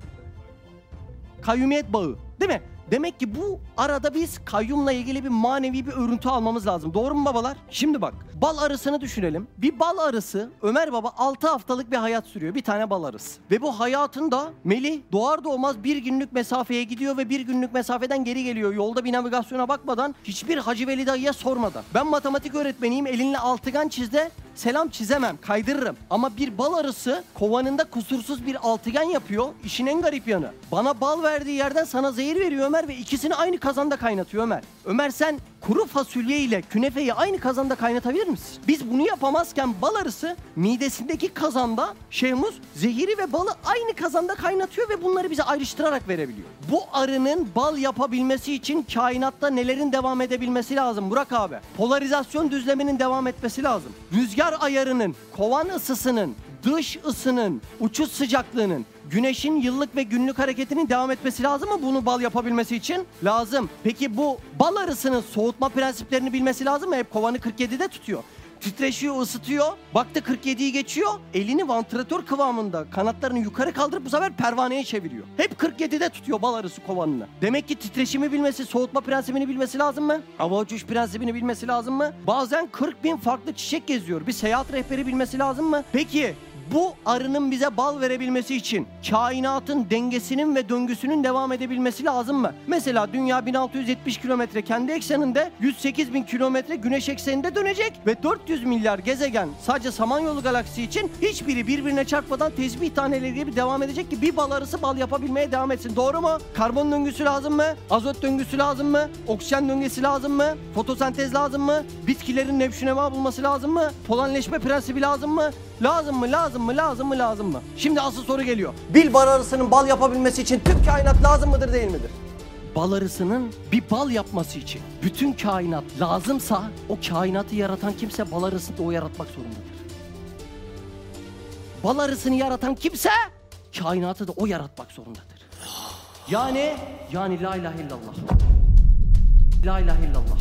Kayyumiyet bağı. Değil mi? Demek ki bu arada biz kayyumla ilgili bir manevi bir örüntü almamız lazım. Doğru mu babalar? Şimdi bak bal arısını düşünelim. Bir bal arısı Ömer baba 6 haftalık bir hayat sürüyor. Bir tane bal arısı. Ve bu hayatında Melih doğar doğmaz bir günlük mesafeye gidiyor ve bir günlük mesafeden geri geliyor. Yolda bir navigasyona bakmadan hiçbir Hacı Veli dayıya sormadan. Ben matematik öğretmeniyim elinle altıgen çizde selam çizemem, kaydırırım. Ama bir bal arısı kovanında kusursuz bir altıgen yapıyor. İşin en garip yanı. Bana bal verdiği yerden sana zehir veriyor Ömer ve ikisini aynı kazanda kaynatıyor Ömer. Ömer sen kuru fasulye ile künefeyi aynı kazanda kaynatabilir misin? Biz bunu yapamazken bal arısı midesindeki kazanda Şehmuz zehiri ve balı aynı kazanda kaynatıyor ve bunları bize ayrıştırarak verebiliyor. Bu arının bal yapabilmesi için kainatta nelerin devam edebilmesi lazım Burak abi? Polarizasyon düzleminin devam etmesi lazım. Rüzgar ayarının, kovan ısısının, dış ısının, uçuş sıcaklığının, güneşin yıllık ve günlük hareketinin devam etmesi lazım mı bunu bal yapabilmesi için? Lazım. Peki bu bal arısının soğutma prensiplerini bilmesi lazım mı? Hep kovanı 47'de tutuyor. Titreşiyor, ısıtıyor. Baktı 47'yi geçiyor. Elini vantilatör kıvamında kanatlarını yukarı kaldırıp bu sefer pervaneye çeviriyor. Hep 47'de tutuyor bal arısı kovanını. Demek ki titreşimi bilmesi, soğutma prensibini bilmesi lazım mı? Hava uçuş prensibini bilmesi lazım mı? Bazen 40 bin farklı çiçek geziyor. Bir seyahat rehberi bilmesi lazım mı? Peki bu arının bize bal verebilmesi için kainatın dengesinin ve döngüsünün devam edebilmesi lazım mı? Mesela dünya 1670 kilometre kendi ekseninde 108 bin kilometre güneş ekseninde dönecek ve 400 milyar gezegen sadece Samanyolu galaksisi için hiçbiri birbirine çarpmadan tesbih taneleri gibi devam edecek ki bir bal arısı bal yapabilmeye devam etsin. Doğru mu? Karbon döngüsü lazım mı? Azot döngüsü lazım mı? Oksijen döngüsü lazım mı? Fotosentez lazım mı? Bitkilerin nevşünema bulması lazım mı? Polenleşme prensibi lazım mı? Lazım mı? Lazım mı? Lazım mı? Lazım mı? Şimdi asıl soru geliyor. Bil bar arısının bal yapabilmesi için tüm kainat lazım mıdır değil midir? Bal arısının bir bal yapması için bütün kainat lazımsa o kainatı yaratan kimse bal arısını da o yaratmak zorundadır. Bal arısını yaratan kimse kainatı da o yaratmak zorundadır. Yani yani la ilahe illallah. La ilahe illallah.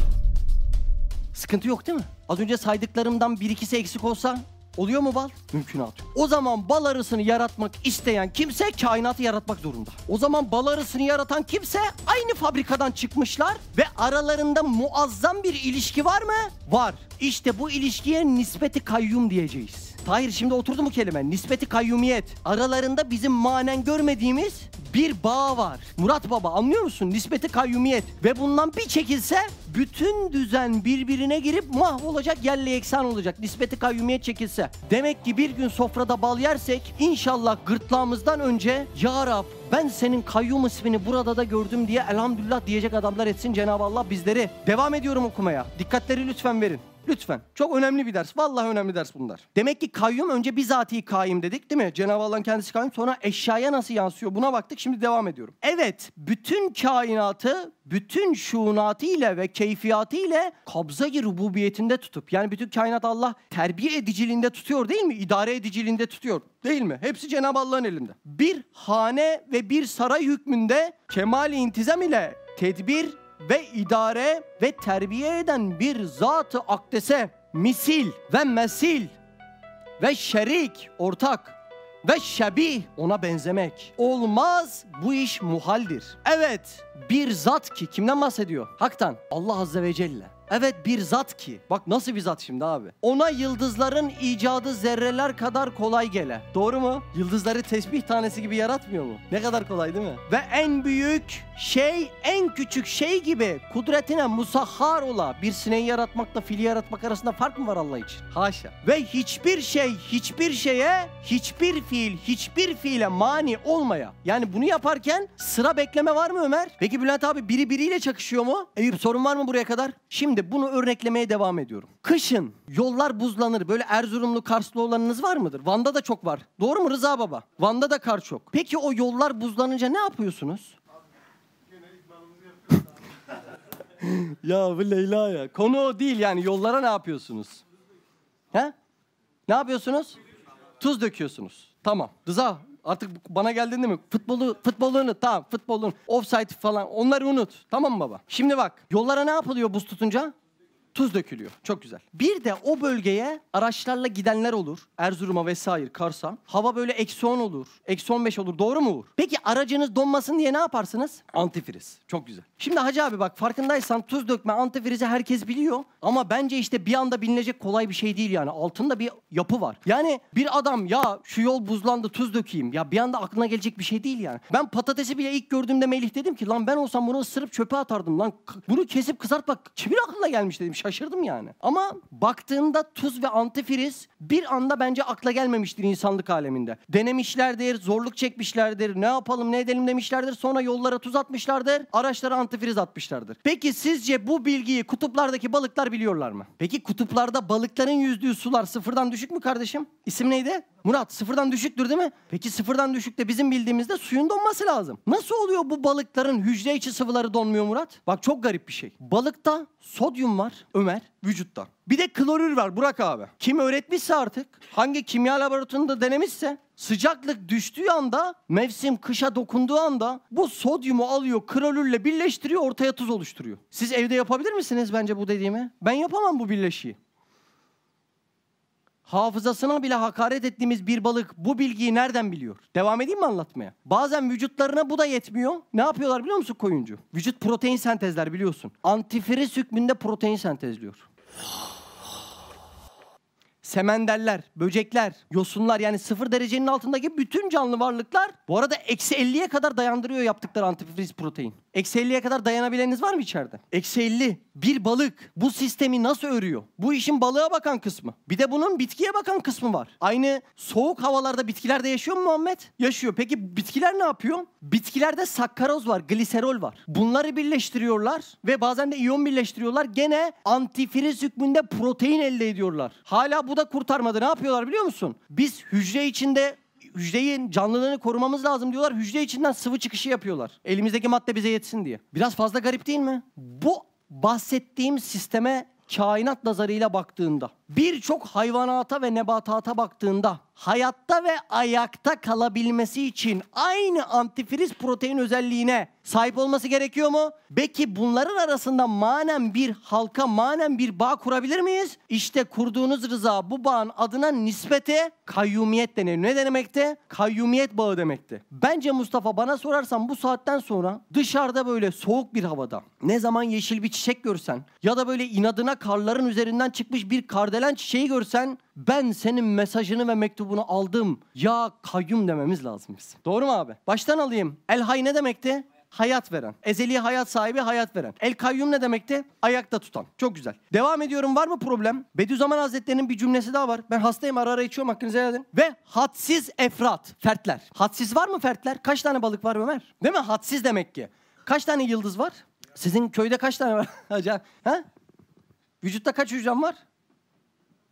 Sıkıntı yok değil mi? Az önce saydıklarımdan bir ikisi eksik olsa oluyor mu bal? Mümkünat yok. O zaman bal arısını yaratmak isteyen kimse kainatı yaratmak zorunda. O zaman bal arısını yaratan kimse aynı fabrikadan çıkmışlar ve aralarında muazzam bir ilişki var mı? Var. İşte bu ilişkiye nispeti kayyum diyeceğiz. Tahir şimdi oturdu mu kelime? Nispeti kayyumiyet. Aralarında bizim manen görmediğimiz bir bağ var. Murat Baba anlıyor musun? Nispeti kayyumiyet. Ve bundan bir çekilse bütün düzen birbirine girip mahvolacak, yerle yeksan olacak. Nispeti kayyumiyet çekilse. Demek ki bir gün sofrada bal yersek inşallah gırtlağımızdan önce Ya Rab ben senin kayyum ismini burada da gördüm diye elhamdülillah diyecek adamlar etsin Cenab-ı Allah bizleri. Devam ediyorum okumaya. Dikkatleri lütfen verin. Lütfen. Çok önemli bir ders. Vallahi önemli ders bunlar. Demek ki kayyum önce bizatihi kayyum dedik değil mi? Cenab-ı Allah'ın kendisi kayyum. Sonra eşyaya nasıl yansıyor? Buna baktık. Şimdi devam ediyorum. Evet. Bütün kainatı bütün şuunatıyla ve keyfiyatıyla kabzayı rububiyetinde tutup yani bütün kainat Allah terbiye ediciliğinde tutuyor değil mi? İdare ediciliğinde tutuyor değil mi? Hepsi Cenab-ı Allah'ın elinde. Bir hane ve bir saray hükmünde kemali intizam ile tedbir ve idare ve terbiye eden bir zat-ı akdese misil ve mesil ve şerik ortak ve şebih ona benzemek. Olmaz bu iş muhaldir. Evet bir zat ki kimden bahsediyor? Hak'tan Allah Azze ve Celle. Evet bir zat ki bak nasıl bir zat şimdi abi. Ona yıldızların icadı zerreler kadar kolay gele. Doğru mu? Yıldızları tesbih tanesi gibi yaratmıyor mu? Ne kadar kolay değil mi? Ve en büyük şey en küçük şey gibi kudretine musahhar ola bir sineği yaratmakla fili yaratmak arasında fark mı var Allah için? Haşa. Ve hiçbir şey hiçbir şeye hiçbir fiil hiçbir fiile mani olmaya. Yani bunu yaparken sıra bekleme var mı Ömer? Peki Bülent abi biri biriyle çakışıyor mu? Eyüp sorun var mı buraya kadar? Şimdi bunu örneklemeye devam ediyorum. Kışın yollar buzlanır. Böyle Erzurumlu, Karslı olanınız var mıdır? Van'da da çok var. Doğru mu Rıza baba? Van'da da kar çok. Peki o yollar buzlanınca ne yapıyorsunuz? ya bu Leyla ya. Konu o değil yani yollara ne yapıyorsunuz? He? Ne yapıyorsunuz? Tuz döküyorsunuz. Tamam. Rıza artık bana geldin değil mi? Futbolu, futbolu unut. Tamam futbolun offside falan onları unut. Tamam mı baba? Şimdi bak yollara ne yapılıyor buz tutunca? Tuz dökülüyor. Çok güzel. Bir de o bölgeye araçlarla gidenler olur. Erzurum'a vesaire Kars'a. Hava böyle eksi 10 olur. Eksi 15 olur. Doğru mu Uğur? Peki aracınız donmasın diye ne yaparsınız? Antifriz. Çok güzel. Şimdi Hacı abi bak farkındaysan tuz dökme antifrizi herkes biliyor. Ama bence işte bir anda bilinecek kolay bir şey değil yani. Altında bir yapı var. Yani bir adam ya şu yol buzlandı tuz dökeyim. Ya bir anda aklına gelecek bir şey değil yani. Ben patatesi bile ilk gördüğümde Melih dedim ki lan ben olsam bunu ısırıp çöpe atardım lan. Bunu kesip kızartmak kimin aklına gelmiş dedim. Şaşırdım yani. Ama baktığında tuz ve antifriz bir anda bence akla gelmemiştir insanlık aleminde. Denemişlerdir, zorluk çekmişlerdir, ne yapalım ne edelim demişlerdir. Sonra yollara tuz atmışlardır, araçlara antifriz atmışlardır. Peki sizce bu bilgiyi kutuplardaki balıklar biliyorlar mı? Peki kutuplarda balıkların yüzdüğü sular sıfırdan düşük mü kardeşim? İsim neydi? Murat sıfırdan düşüktür değil mi? Peki sıfırdan düşükte bizim bildiğimizde suyun donması lazım. Nasıl oluyor bu balıkların hücre içi sıvıları donmuyor Murat? Bak çok garip bir şey. Balıkta sodyum var Ömer vücutta. Bir de klorür var Burak abi. Kim öğretmişse artık hangi kimya laboratuvarında denemişse sıcaklık düştüğü anda mevsim kışa dokunduğu anda bu sodyumu alıyor klorürle birleştiriyor ortaya tuz oluşturuyor. Siz evde yapabilir misiniz bence bu dediğimi? Ben yapamam bu birleşiği hafızasına bile hakaret ettiğimiz bir balık bu bilgiyi nereden biliyor? Devam edeyim mi anlatmaya? Bazen vücutlarına bu da yetmiyor. Ne yapıyorlar biliyor musun koyuncu? Vücut protein sentezler biliyorsun. Antifriz hükmünde protein sentezliyor. Semenderler, böcekler, yosunlar yani sıfır derecenin altındaki bütün canlı varlıklar bu arada eksi 50'ye kadar dayandırıyor yaptıkları antifriz protein. Eksi 50'ye kadar dayanabileniniz var mı içeride? Eksi 50. Bir balık bu sistemi nasıl örüyor? Bu işin balığa bakan kısmı. Bir de bunun bitkiye bakan kısmı var. Aynı soğuk havalarda bitkiler de yaşıyor mu Muhammed? Yaşıyor. Peki bitkiler ne yapıyor? Bitkilerde sakkaroz var, gliserol var. Bunları birleştiriyorlar ve bazen de iyon birleştiriyorlar. Gene antifriz hükmünde protein elde ediyorlar. Hala bu da kurtarmadı. Ne yapıyorlar biliyor musun? Biz hücre içinde hücreyin canlılığını korumamız lazım diyorlar. Hücre içinden sıvı çıkışı yapıyorlar. Elimizdeki madde bize yetsin diye. Biraz fazla garip değil mi? Bu bahsettiğim sisteme kainat nazarıyla baktığında, birçok hayvanata ve nebatata baktığında hayatta ve ayakta kalabilmesi için aynı antifriz protein özelliğine sahip olması gerekiyor mu? Peki bunların arasında manen bir halka, manen bir bağ kurabilir miyiz? İşte kurduğunuz rıza bu bağın adına nispete kayyumiyet denir. Ne demekte? Kayyumiyet bağı demekti. Bence Mustafa bana sorarsan bu saatten sonra dışarıda böyle soğuk bir havada ne zaman yeşil bir çiçek görsen ya da böyle inadına karların üzerinden çıkmış bir kardelen gelen çiçeği görsen ben senin mesajını ve mektubunu aldım. Ya kayyum dememiz lazım bizim. Doğru mu abi? Baştan alayım. El hay ne demekti? Hayat veren. Ezeli hayat sahibi hayat veren. El kayyum ne demekti? Ayakta tutan. Çok güzel. Devam ediyorum var mı problem? Bediüzzaman Hazretleri'nin bir cümlesi daha var. Ben hastayım ara ara içiyorum hakkınızı helal edin. Ve hadsiz efrat. Fertler. Hadsiz var mı fertler? Kaç tane balık var Ömer? Değil mi? Hadsiz demek ki. Kaç tane yıldız var? Sizin köyde kaç tane var? Ha? Vücutta kaç hücren var?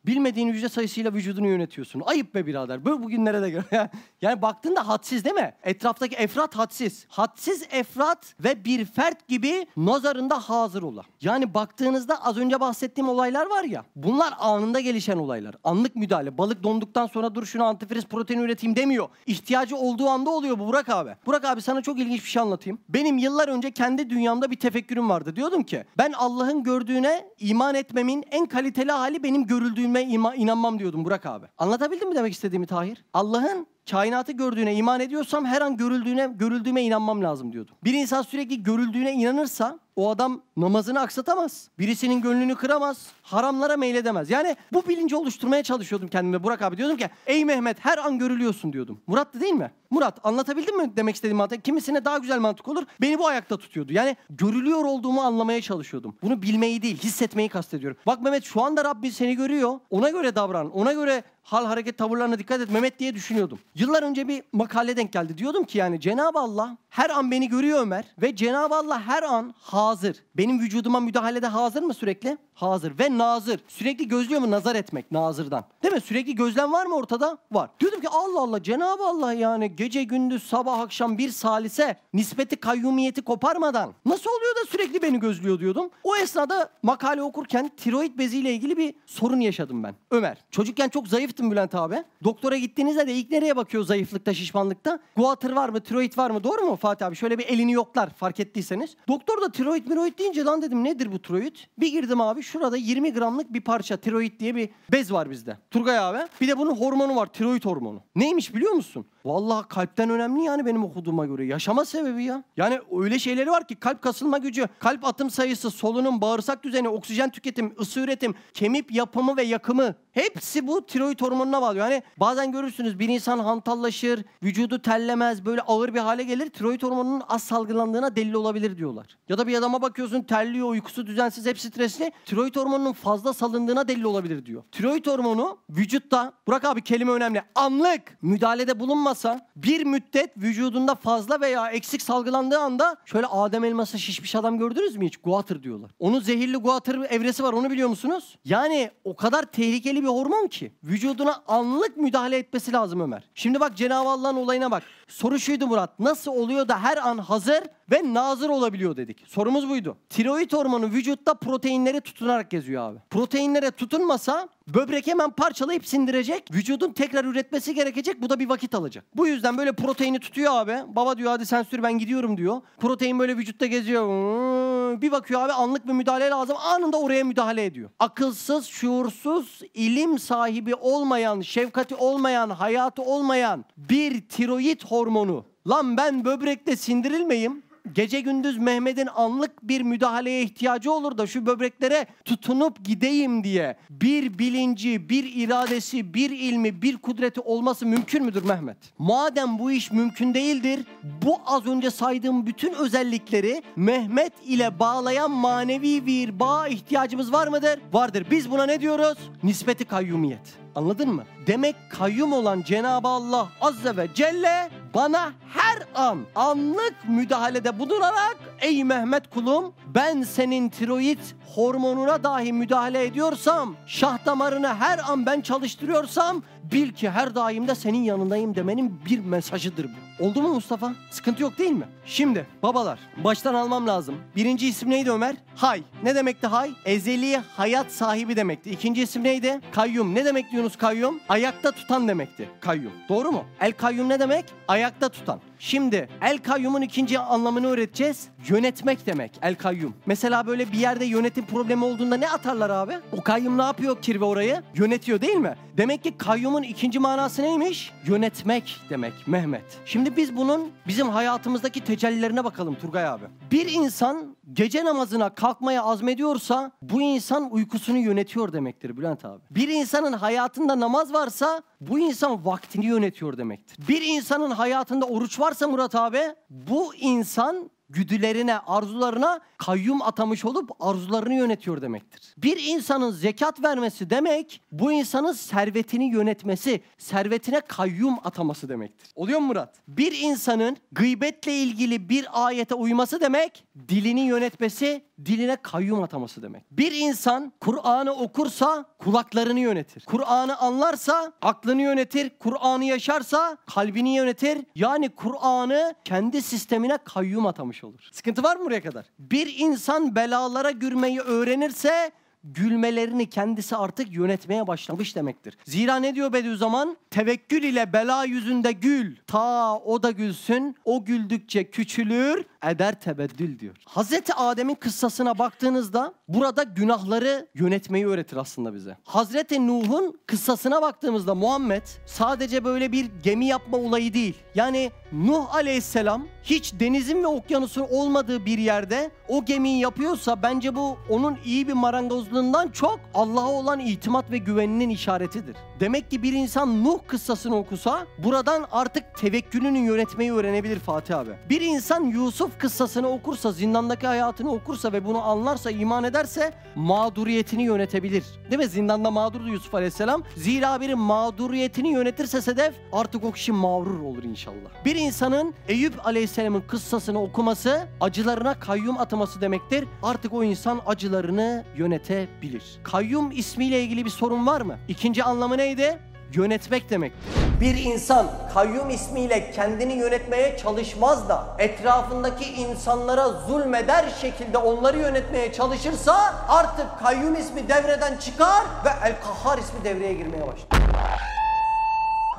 Bilmediğin hücre sayısıyla vücudunu yönetiyorsun. Ayıp be birader. Böyle bugünlere de göre. Yani, baktığında hadsiz değil mi? Etraftaki efrat hadsiz. Hadsiz efrat ve bir fert gibi nazarında hazır ola. Yani baktığınızda az önce bahsettiğim olaylar var ya. Bunlar anında gelişen olaylar. Anlık müdahale. Balık donduktan sonra dur şuna antifriz protein üreteyim demiyor. İhtiyacı olduğu anda oluyor bu Burak abi. Burak abi sana çok ilginç bir şey anlatayım. Benim yıllar önce kendi dünyamda bir tefekkürüm vardı. Diyordum ki ben Allah'ın gördüğüne iman etmemin en kaliteli hali benim görüldüğüme ima- inanmam diyordum Burak abi. Anlatabildim mi demek istediğimi Tahir? Allah'ın kainatı gördüğüne iman ediyorsam her an görüldüğüne görüldüğüme inanmam lazım diyordum. Bir insan sürekli görüldüğüne inanırsa o adam namazını aksatamaz. Birisinin gönlünü kıramaz. Haramlara meyledemez. Yani bu bilinci oluşturmaya çalışıyordum kendime Burak abi. Diyordum ki ey Mehmet her an görülüyorsun diyordum. Murat da değil mi? Murat anlatabildim mi demek istediğim mantık? Kimisine daha güzel mantık olur. Beni bu ayakta tutuyordu. Yani görülüyor olduğumu anlamaya çalışıyordum. Bunu bilmeyi değil hissetmeyi kastediyorum. Bak Mehmet şu anda Rabbin seni görüyor. Ona göre davran. Ona göre hal hareket tavırlarına dikkat et Mehmet diye düşünüyordum. Yıllar önce bir makale denk geldi. Diyordum ki yani Cenab-ı Allah her an beni görüyor Ömer ve Cenab-ı Allah her an hazır. Benim vücuduma müdahalede hazır mı sürekli? Hazır ve nazır. Sürekli gözlüyor mu nazar etmek nazırdan? Değil mi? Sürekli gözlem var mı ortada? Var. Diyordum ki Allah Allah Cenab-ı Allah yani gece gündüz sabah akşam bir salise nispeti kayyumiyeti koparmadan nasıl oluyor da sürekli beni gözlüyor diyordum. O esnada makale okurken tiroid beziyle ilgili bir sorun yaşadım ben. Ömer. Çocukken çok zayıftım Bülent abi. Doktora gittiğinizde de ilk nereye bakıyor zayıflıkta, şişmanlıkta? Guatr var mı, tiroid var mı? Doğru mu Fatih abi? Şöyle bir elini yoklar fark ettiyseniz. Doktor da tiroid miroid deyince lan dedim nedir bu tiroid? Bir girdim abi şurada 20 gramlık bir parça tiroid diye bir bez var bizde. Turgay abi. Bir de bunun hormonu var tiroid hormonu. Neymiş biliyor musun? Vallahi kalpten önemli yani benim okuduğuma göre. Yaşama sebebi ya. Yani öyle şeyleri var ki kalp kasılma gücü, kalp atım sayısı, solunum, bağırsak düzeni, oksijen tüketim, ısı üretim, kemik yapımı ve yakımı. Hepsi bu tiroid hormonuna bağlı. Yani bazen görürsünüz bir insan hantallaşır, vücudu terlemez, böyle ağır bir hale gelir. Tiroid hormonunun az salgılandığına delil olabilir diyorlar. Ya da bir adama bakıyorsun terliyor, uykusu düzensiz, hep stresli. Tiroid hormonunun fazla salındığına delil olabilir diyor. Tiroid hormonu vücutta, Burak abi kelime önemli, anlık müdahalede bulunmasa bir müddet vücudunda fazla veya eksik salgılandığı anda şöyle Adem elması şişmiş adam gördünüz mü hiç? Guatr diyorlar. Onun zehirli guatr evresi var onu biliyor musunuz? Yani o kadar tehlikeli bir hormon ki vücuduna anlık müdahale etmesi lazım Ömer. Şimdi bak Cenab-ı Allah'ın olayına bak. Soru şuydu Murat. Nasıl oluyor da her an hazır ve nazır olabiliyor dedik. Sorumuz buydu. Tiroid hormonu vücutta proteinlere tutunarak geziyor abi. Proteinlere tutunmasa böbrek hemen parçalayıp sindirecek. Vücudun tekrar üretmesi gerekecek. Bu da bir vakit alacak. Bu yüzden böyle proteini tutuyor abi. Baba diyor hadi sen sür ben gidiyorum diyor. Protein böyle vücutta geziyor. Hmm, Bir bakıyor abi anlık bir müdahale lazım. Anında oraya müdahale ediyor. Akılsız, şuursuz, ilim sahibi olmayan, şefkati olmayan, hayatı olmayan bir tiroid hormonu. Lan ben böbrekte sindirilmeyim. Gece gündüz Mehmet'in anlık bir müdahaleye ihtiyacı olur da şu böbreklere tutunup gideyim diye bir bilinci, bir iradesi, bir ilmi, bir kudreti olması mümkün müdür Mehmet? Madem bu iş mümkün değildir, bu az önce saydığım bütün özellikleri Mehmet ile bağlayan manevi bir bağ ihtiyacımız var mıdır? Vardır. Biz buna ne diyoruz? Nispeti kayyumiyet. Anladın mı? Demek kayyum olan Cenab-ı Allah Azze ve Celle bana her an anlık müdahalede bulunarak ey Mehmet kulum ben senin tiroid hormonuna dahi müdahale ediyorsam şah damarını her an ben çalıştırıyorsam bil ki her daim de senin yanındayım demenin bir mesajıdır bu. Oldu mu Mustafa? Sıkıntı yok değil mi? Şimdi babalar baştan almam lazım. Birinci isim neydi Ömer? Hay. Ne demekti hay? Ezeli hayat sahibi demekti. İkinci isim neydi? Kayyum. Ne demek diyorsunuz kayyum? Ayakta tutan demekti kayyum. Doğru mu? El kayyum ne demek? Ayakta tutan. Şimdi el kayyumun ikinci anlamını öğreteceğiz. Yönetmek demek el kayyum. Mesela böyle bir yerde yönetim problemi olduğunda ne atarlar abi? O kayyum ne yapıyor kirve orayı? Yönetiyor değil mi? Demek ki kayyumun ikinci manası neymiş? Yönetmek demek Mehmet. Şimdi biz bunun bizim hayatımızdaki tecellilerine bakalım Turgay abi. Bir insan gece namazına kalkmaya azmediyorsa bu insan uykusunu yönetiyor demektir Bülent abi. Bir insanın hayatında namaz varsa bu insan vaktini yönetiyor demektir. Bir insanın hayatında oruç varsa Murat abi bu insan güdülerine, arzularına kayyum atamış olup arzularını yönetiyor demektir. Bir insanın zekat vermesi demek bu insanın servetini yönetmesi, servetine kayyum ataması demektir. Oluyor mu Murat? Bir insanın gıybetle ilgili bir ayete uyması demek dilini yönetmesi, diline kayyum ataması demek. Bir insan Kur'an'ı okursa kulaklarını yönetir. Kur'an'ı anlarsa aklını yönetir. Kur'an'ı yaşarsa kalbini yönetir. Yani Kur'an'ı kendi sistemine kayyum atamış olur. Sıkıntı var mı buraya kadar? Bir insan belalara gülmeyi öğrenirse gülmelerini kendisi artık yönetmeye başlamış demektir. Zira ne diyor Bediüzzaman? Tevekkül ile bela yüzünde gül. Ta o da gülsün. O güldükçe küçülür, eder tebeddül diyor. Hazreti Adem'in kıssasına baktığınızda burada günahları yönetmeyi öğretir aslında bize. Hazreti Nuh'un kıssasına baktığımızda Muhammed sadece böyle bir gemi yapma olayı değil. Yani Nuh aleyhisselam hiç denizin ve okyanusun olmadığı bir yerde o gemiyi yapıyorsa bence bu onun iyi bir marangozluğundan çok Allah'a olan itimat ve güveninin işaretidir. Demek ki bir insan Nuh kıssasını okusa buradan artık tevekkülünü yönetmeyi öğrenebilir Fatih abi. Bir insan Yusuf kıssasını okursa, zindandaki hayatını okursa ve bunu anlarsa, iman ederse mağduriyetini yönetebilir. Değil mi? Zindanda mağdurdu Yusuf aleyhisselam. Zira biri mağduriyetini yönetirse Sedef artık o kişi mağrur olur inşallah. Bir insanın Eyüp aleyhisselamın kıssasını okuması acılarına kayyum ataması demektir. Artık o insan acılarını yönetebilir. Kayyum ismiyle ilgili bir sorun var mı? İkinci anlamı neydi? Yönetmek demek. Bir insan kayyum ismiyle kendini yönetmeye çalışmaz da etrafındaki insanlara zulmeder şekilde onları yönetmeye çalışırsa artık kayyum ismi devreden çıkar ve El Kahhar ismi devreye girmeye başlar.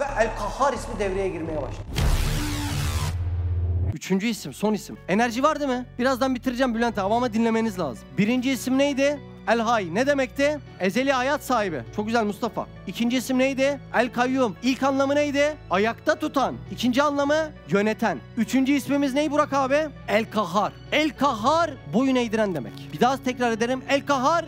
Ve El Kahhar ismi devreye girmeye başlar. Üçüncü isim, son isim. Enerji var değil mi? Birazdan bitireceğim Bülent abi ama dinlemeniz lazım. Birinci isim neydi? El Hay ne demekti? Ezeli hayat sahibi. Çok güzel Mustafa. İkinci isim neydi? El Kayyum. İlk anlamı neydi? Ayakta tutan. İkinci anlamı yöneten. Üçüncü ismimiz ney Burak abi? El Kahhar. El Kahhar boyun eğdiren demek. Bir daha tekrar ederim. El Kahhar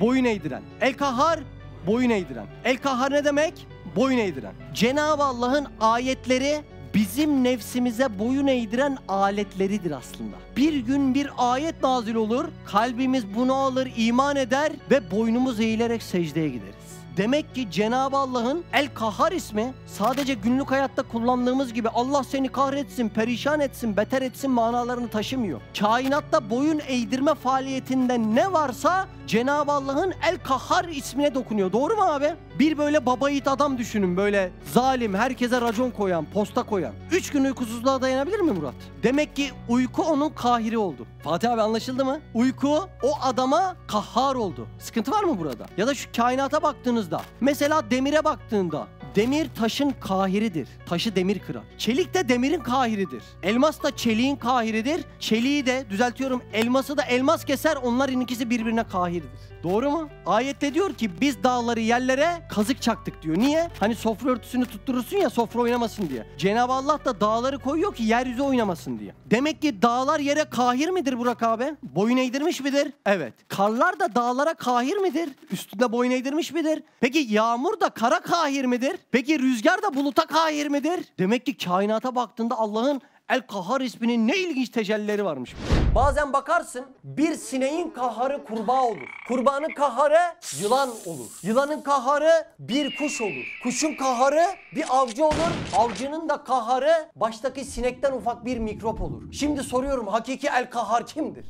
boyun eğdiren. El Kahhar boyun eğdiren. El Kahhar ne demek? Boyun eğdiren. Cenab-ı Allah'ın ayetleri bizim nefsimize boyun eğdiren aletleridir aslında. Bir gün bir ayet nazil olur, kalbimiz bunu alır, iman eder ve boynumuz eğilerek secdeye gideriz. Demek ki Cenab-ı Allah'ın El Kahhar ismi sadece günlük hayatta kullandığımız gibi Allah seni kahretsin, perişan etsin, beter etsin manalarını taşımıyor. Kainatta boyun eğdirme faaliyetinde ne varsa Cenab-ı Allah'ın El Kahhar ismine dokunuyor. Doğru mu abi? Bir böyle baba yiğit adam düşünün böyle zalim, herkese racon koyan, posta koyan. Üç gün uykusuzluğa dayanabilir mi Murat? Demek ki uyku onun kahiri oldu. Fatih abi anlaşıldı mı? Uyku o adama kahhar oldu. Sıkıntı var mı burada? Ya da şu kainata baktığınızda. Mesela demire baktığında Demir taşın kahiridir. Taşı demir kırar. Çelik de demirin kahiridir. Elmas da çeliğin kahiridir. Çeliği de düzeltiyorum elması da elmas keser onların ikisi birbirine kahirdir. Doğru mu? Ayette diyor ki biz dağları yerlere kazık çaktık diyor. Niye? Hani sofra örtüsünü tutturursun ya sofra oynamasın diye. Cenab-ı Allah da dağları koyuyor ki yeryüzü oynamasın diye. Demek ki dağlar yere kahir midir Burak abi? Boyun eğdirmiş midir? Evet. Karlar da dağlara kahir midir? Üstünde boyun eğdirmiş midir? Peki yağmur da kara kahir midir? Peki rüzgar da buluta kahir midir? Demek ki kainata baktığında Allah'ın El Kahhar isminin ne ilginç tecellileri varmış. Bazen bakarsın bir sineğin kaharı kurbağa olur. Kurbağanın kaharı yılan olur. Yılanın kaharı bir kuş olur. Kuşun kaharı bir avcı olur. Avcının da kaharı baştaki sinekten ufak bir mikrop olur. Şimdi soruyorum hakiki El Kahhar kimdir?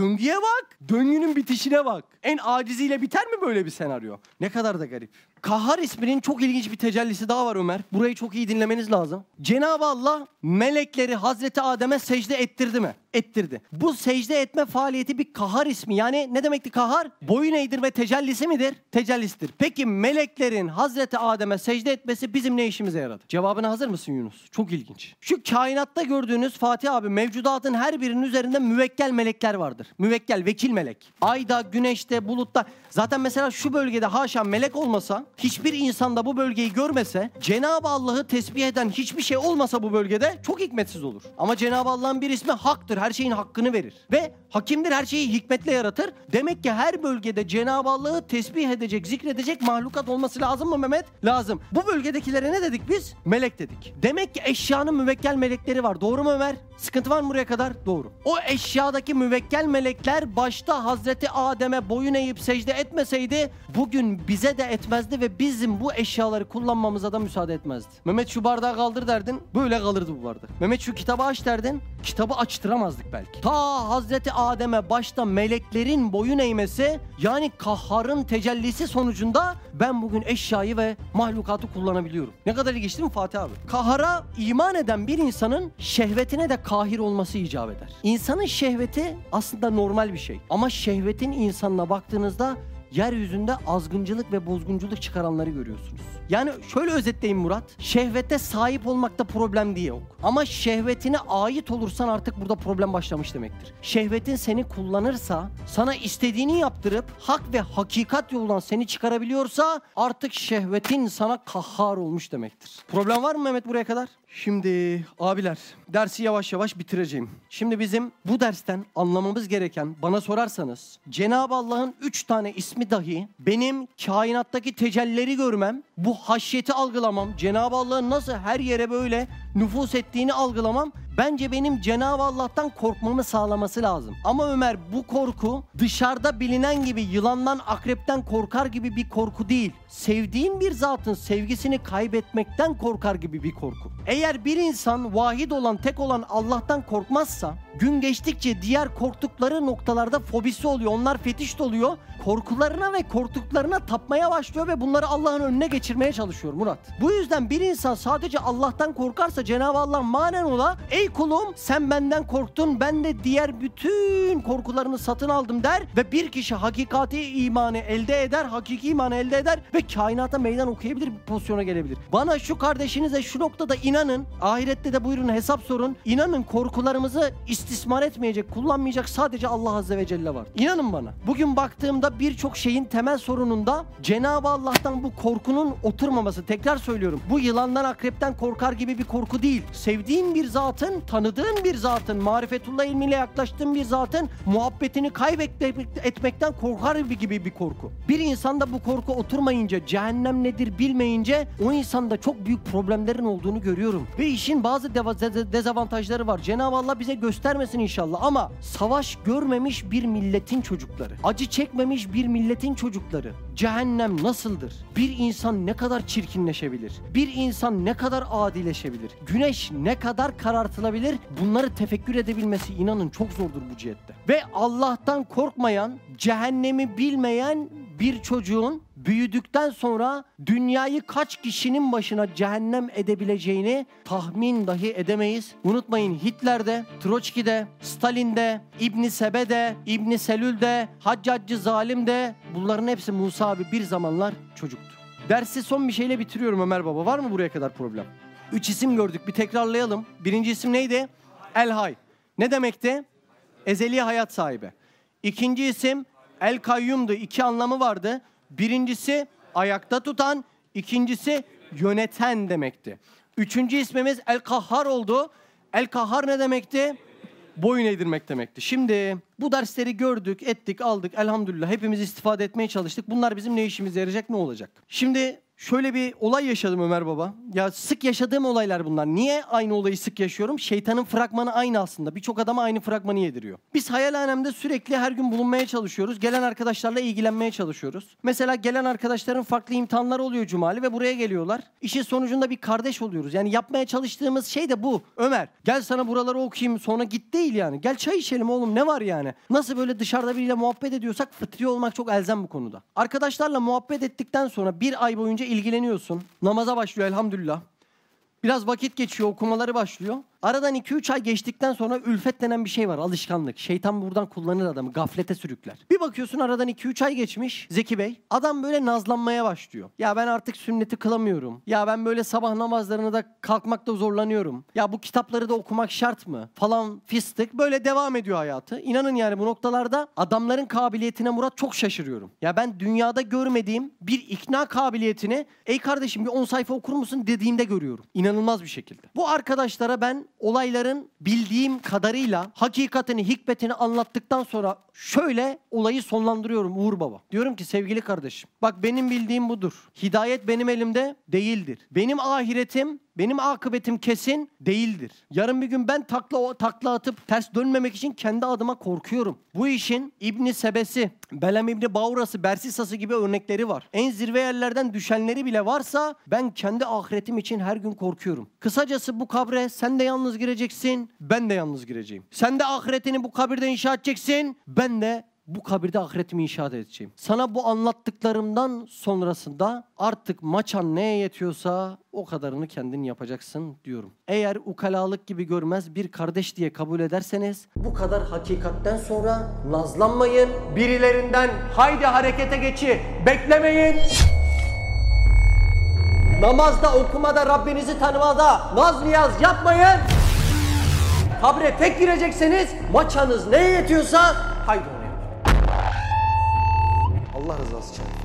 Döngüye bak. Döngünün bitişine bak. En aciziyle biter mi böyle bir senaryo? Ne kadar da garip. Kahhar isminin çok ilginç bir tecellisi daha var Ömer. Burayı çok iyi dinlemeniz lazım. Cenab-ı Allah melekleri Hazreti Adem'e secde ettirdi mi? Ettirdi. Bu secde etme faaliyeti bir kahar ismi. Yani ne demekti kahar? Boyun eğdirme tecellisi midir? Tecellisidir. Peki meleklerin Hazreti Adem'e secde etmesi bizim ne işimize yaradı? Cevabına hazır mısın Yunus? Çok ilginç. Şu kainatta gördüğünüz Fatih abi mevcudatın her birinin üzerinde müvekkel melekler vardır. Müvekkel, vekil melek. Ayda, güneşte, bulutta. Zaten mesela şu bölgede haşa melek olmasa hiçbir insan da bu bölgeyi görmese, Cenab-ı Allah'ı tesbih eden hiçbir şey olmasa bu bölgede çok hikmetsiz olur. Ama Cenab-ı Allah'ın bir ismi haktır. Her şeyin hakkını verir. Ve hakimdir her şeyi hikmetle yaratır. Demek ki her bölgede Cenab-ı Allah'ı tesbih edecek, zikredecek mahlukat olması lazım mı Mehmet? Lazım. Bu bölgedekilere ne dedik biz? Melek dedik. Demek ki eşyanın müvekkel melekleri var. Doğru mu Ömer? Sıkıntı var mı buraya kadar? Doğru. O eşyadaki müvekkel melekler başta Hazreti Adem'e boyun eğip secde etmeseydi bugün bize de etmezdi ve bizim bu eşyaları kullanmamıza da müsaade etmezdi. Mehmet şu bardağı kaldır derdin böyle kalırdı bu bardak. Mehmet şu kitabı aç derdin kitabı açtıramazdık belki. Ta Hazreti Adem'e başta meleklerin boyun eğmesi yani kahharın tecellisi sonucunda ben bugün eşyayı ve mahlukatı kullanabiliyorum. Ne kadar ilginç değil mi Fatih abi? Kahara iman eden bir insanın şehvetine de kahir olması icap eder. İnsanın şehveti aslında normal bir şey. Ama şehvetin insanına baktığınızda yeryüzünde azgıncılık ve bozgunculuk çıkaranları görüyorsunuz. Yani şöyle özetleyeyim Murat. Şehvete sahip olmakta problem diye yok. Ama şehvetine ait olursan artık burada problem başlamış demektir. Şehvetin seni kullanırsa, sana istediğini yaptırıp hak ve hakikat yolundan seni çıkarabiliyorsa artık şehvetin sana kahhar olmuş demektir. Problem var mı Mehmet buraya kadar? Şimdi abiler dersi yavaş yavaş bitireceğim. Şimdi bizim bu dersten anlamamız gereken bana sorarsanız Cenab-ı Allah'ın üç tane ismi dahi benim kainattaki tecellileri görmem, bu haşyeti algılamam, Cenab-ı Allah'ın nasıl her yere böyle nüfus ettiğini algılamam bence benim Cenab-ı Allah'tan korkmamı sağlaması lazım. Ama Ömer bu korku dışarıda bilinen gibi yılandan akrepten korkar gibi bir korku değil. Sevdiğin bir zatın sevgisini kaybetmekten korkar gibi bir korku. Eğer bir insan vahid olan tek olan Allah'tan korkmazsa gün geçtikçe diğer korktukları noktalarda fobisi oluyor. Onlar fetiş oluyor. Korkularına ve korktuklarına tapmaya başlıyor ve bunları Allah'ın önüne geçirmeye çalışıyor Murat. Bu yüzden bir insan sadece Allah'tan korkarsa Cenab-ı Allah manen ola ey kulum sen benden korktun ben de diğer bütün korkularını satın aldım der ve bir kişi hakikati imanı elde eder, hakiki imanı elde eder ve kainata meydan okuyabilir bir pozisyona gelebilir. Bana şu kardeşinize şu noktada inanın, ahirette de buyurun hesap sorun. İnanın korkularımızı istismar etmeyecek, kullanmayacak sadece Allah Azze ve Celle var. İnanın bana. Bugün baktığımda birçok şeyin temel sorununda Cenab-ı Allah'tan bu korkunun oturmaması. Tekrar söylüyorum. Bu yılandan akrepten korkar gibi bir korku değil. Sevdiğin bir zatın, tanıdığın bir zatın, marifetullah ilmiyle yaklaştığın bir zatın muhabbetini kaybetmekten korkar gibi bir korku. Bir insanda bu korku oturmayınca, cehennem nedir bilmeyince o insanda çok büyük problemlerin olduğunu görüyorum. Ve işin bazı dezavantajları var. Cenab-ı Allah bize göstermesin inşallah ama savaş görmemiş bir milletin çocukları, acı çekmemiş bir milletin çocukları, cehennem nasıldır? Bir insan ne kadar çirkinleşebilir? Bir insan ne kadar adileşebilir? Güneş ne kadar karartılabilir? Bunları tefekkür edebilmesi inanın çok zordur bu cihette. Ve Allah'tan korkmayan, cehennemi bilmeyen bir çocuğun büyüdükten sonra dünyayı kaç kişinin başına cehennem edebileceğini tahmin dahi edemeyiz. Unutmayın Hitler'de, Troçki'de, Stalin'de, İbn Sebe'de, İbn Selül'de, Haccacı Zalim'de bunların hepsi Musa abi bir zamanlar çocuktu. Dersi son bir şeyle bitiriyorum Ömer Baba. Var mı buraya kadar problem? Üç isim gördük. Bir tekrarlayalım. Birinci isim neydi? El Hay. Ne demekti? Ezeli hayat sahibi. İkinci isim El Kayyum'du. İki anlamı vardı. Birincisi ayakta tutan, ikincisi yöneten demekti. Üçüncü ismimiz El Kahhar oldu. El Kahhar ne demekti? Boyun eğdirmek demekti. Şimdi bu dersleri gördük, ettik, aldık. Elhamdülillah hepimiz istifade etmeye çalıştık. Bunlar bizim ne işimize yarayacak, ne olacak? Şimdi şöyle bir olay yaşadım Ömer Baba. Ya sık yaşadığım olaylar bunlar. Niye aynı olayı sık yaşıyorum? Şeytanın fragmanı aynı aslında. Birçok adama aynı fragmanı yediriyor. Biz hayalhanemde sürekli her gün bulunmaya çalışıyoruz. Gelen arkadaşlarla ilgilenmeye çalışıyoruz. Mesela gelen arkadaşların farklı imtihanları oluyor Cumali ve buraya geliyorlar. İşin sonucunda bir kardeş oluyoruz. Yani yapmaya çalıştığımız şey de bu. Ömer gel sana buraları okuyayım sonra git değil yani. Gel çay içelim oğlum ne var yani? Nasıl böyle dışarıda biriyle muhabbet ediyorsak fıtri olmak çok elzem bu konuda. Arkadaşlarla muhabbet ettikten sonra bir ay boyunca ilgileniyorsun. Namaza başlıyor elhamdülillah. Biraz vakit geçiyor, okumaları başlıyor. Aradan 2-3 ay geçtikten sonra ülfet denen bir şey var. Alışkanlık. Şeytan buradan kullanır adamı. Gaflete sürükler. Bir bakıyorsun aradan 2-3 ay geçmiş Zeki Bey. Adam böyle nazlanmaya başlıyor. Ya ben artık sünneti kılamıyorum. Ya ben böyle sabah namazlarını da kalkmakta zorlanıyorum. Ya bu kitapları da okumak şart mı? Falan fistik. Böyle devam ediyor hayatı. İnanın yani bu noktalarda adamların kabiliyetine Murat çok şaşırıyorum. Ya ben dünyada görmediğim bir ikna kabiliyetini ey kardeşim bir 10 sayfa okur musun dediğimde görüyorum. İnanılmaz bir şekilde. Bu arkadaşlara ben olayların bildiğim kadarıyla hakikatini, hikmetini anlattıktan sonra şöyle olayı sonlandırıyorum Uğur Baba. Diyorum ki sevgili kardeşim bak benim bildiğim budur. Hidayet benim elimde değildir. Benim ahiretim benim akıbetim kesin değildir. Yarın bir gün ben takla takla atıp ters dönmemek için kendi adıma korkuyorum. Bu işin İbni Sebesi, Belem İbni Baurası, Bersisası gibi örnekleri var. En zirve yerlerden düşenleri bile varsa ben kendi ahiretim için her gün korkuyorum. Kısacası bu kabre sen de yalnız gireceksin, ben de yalnız gireceğim. Sen de ahiretini bu kabirde inşa edeceksin, ben de bu kabirde ahiretimi inşa edeceğim. Sana bu anlattıklarımdan sonrasında artık maçan neye yetiyorsa o kadarını kendin yapacaksın diyorum. Eğer ukalalık gibi görmez bir kardeş diye kabul ederseniz bu kadar hakikatten sonra nazlanmayın. Birilerinden haydi harekete geçi beklemeyin. Namazda okumada Rabbinizi tanımada naz niyaz yapmayın. Kabre tek girecekseniz maçanız neye yetiyorsa haydi. Allah rızası için.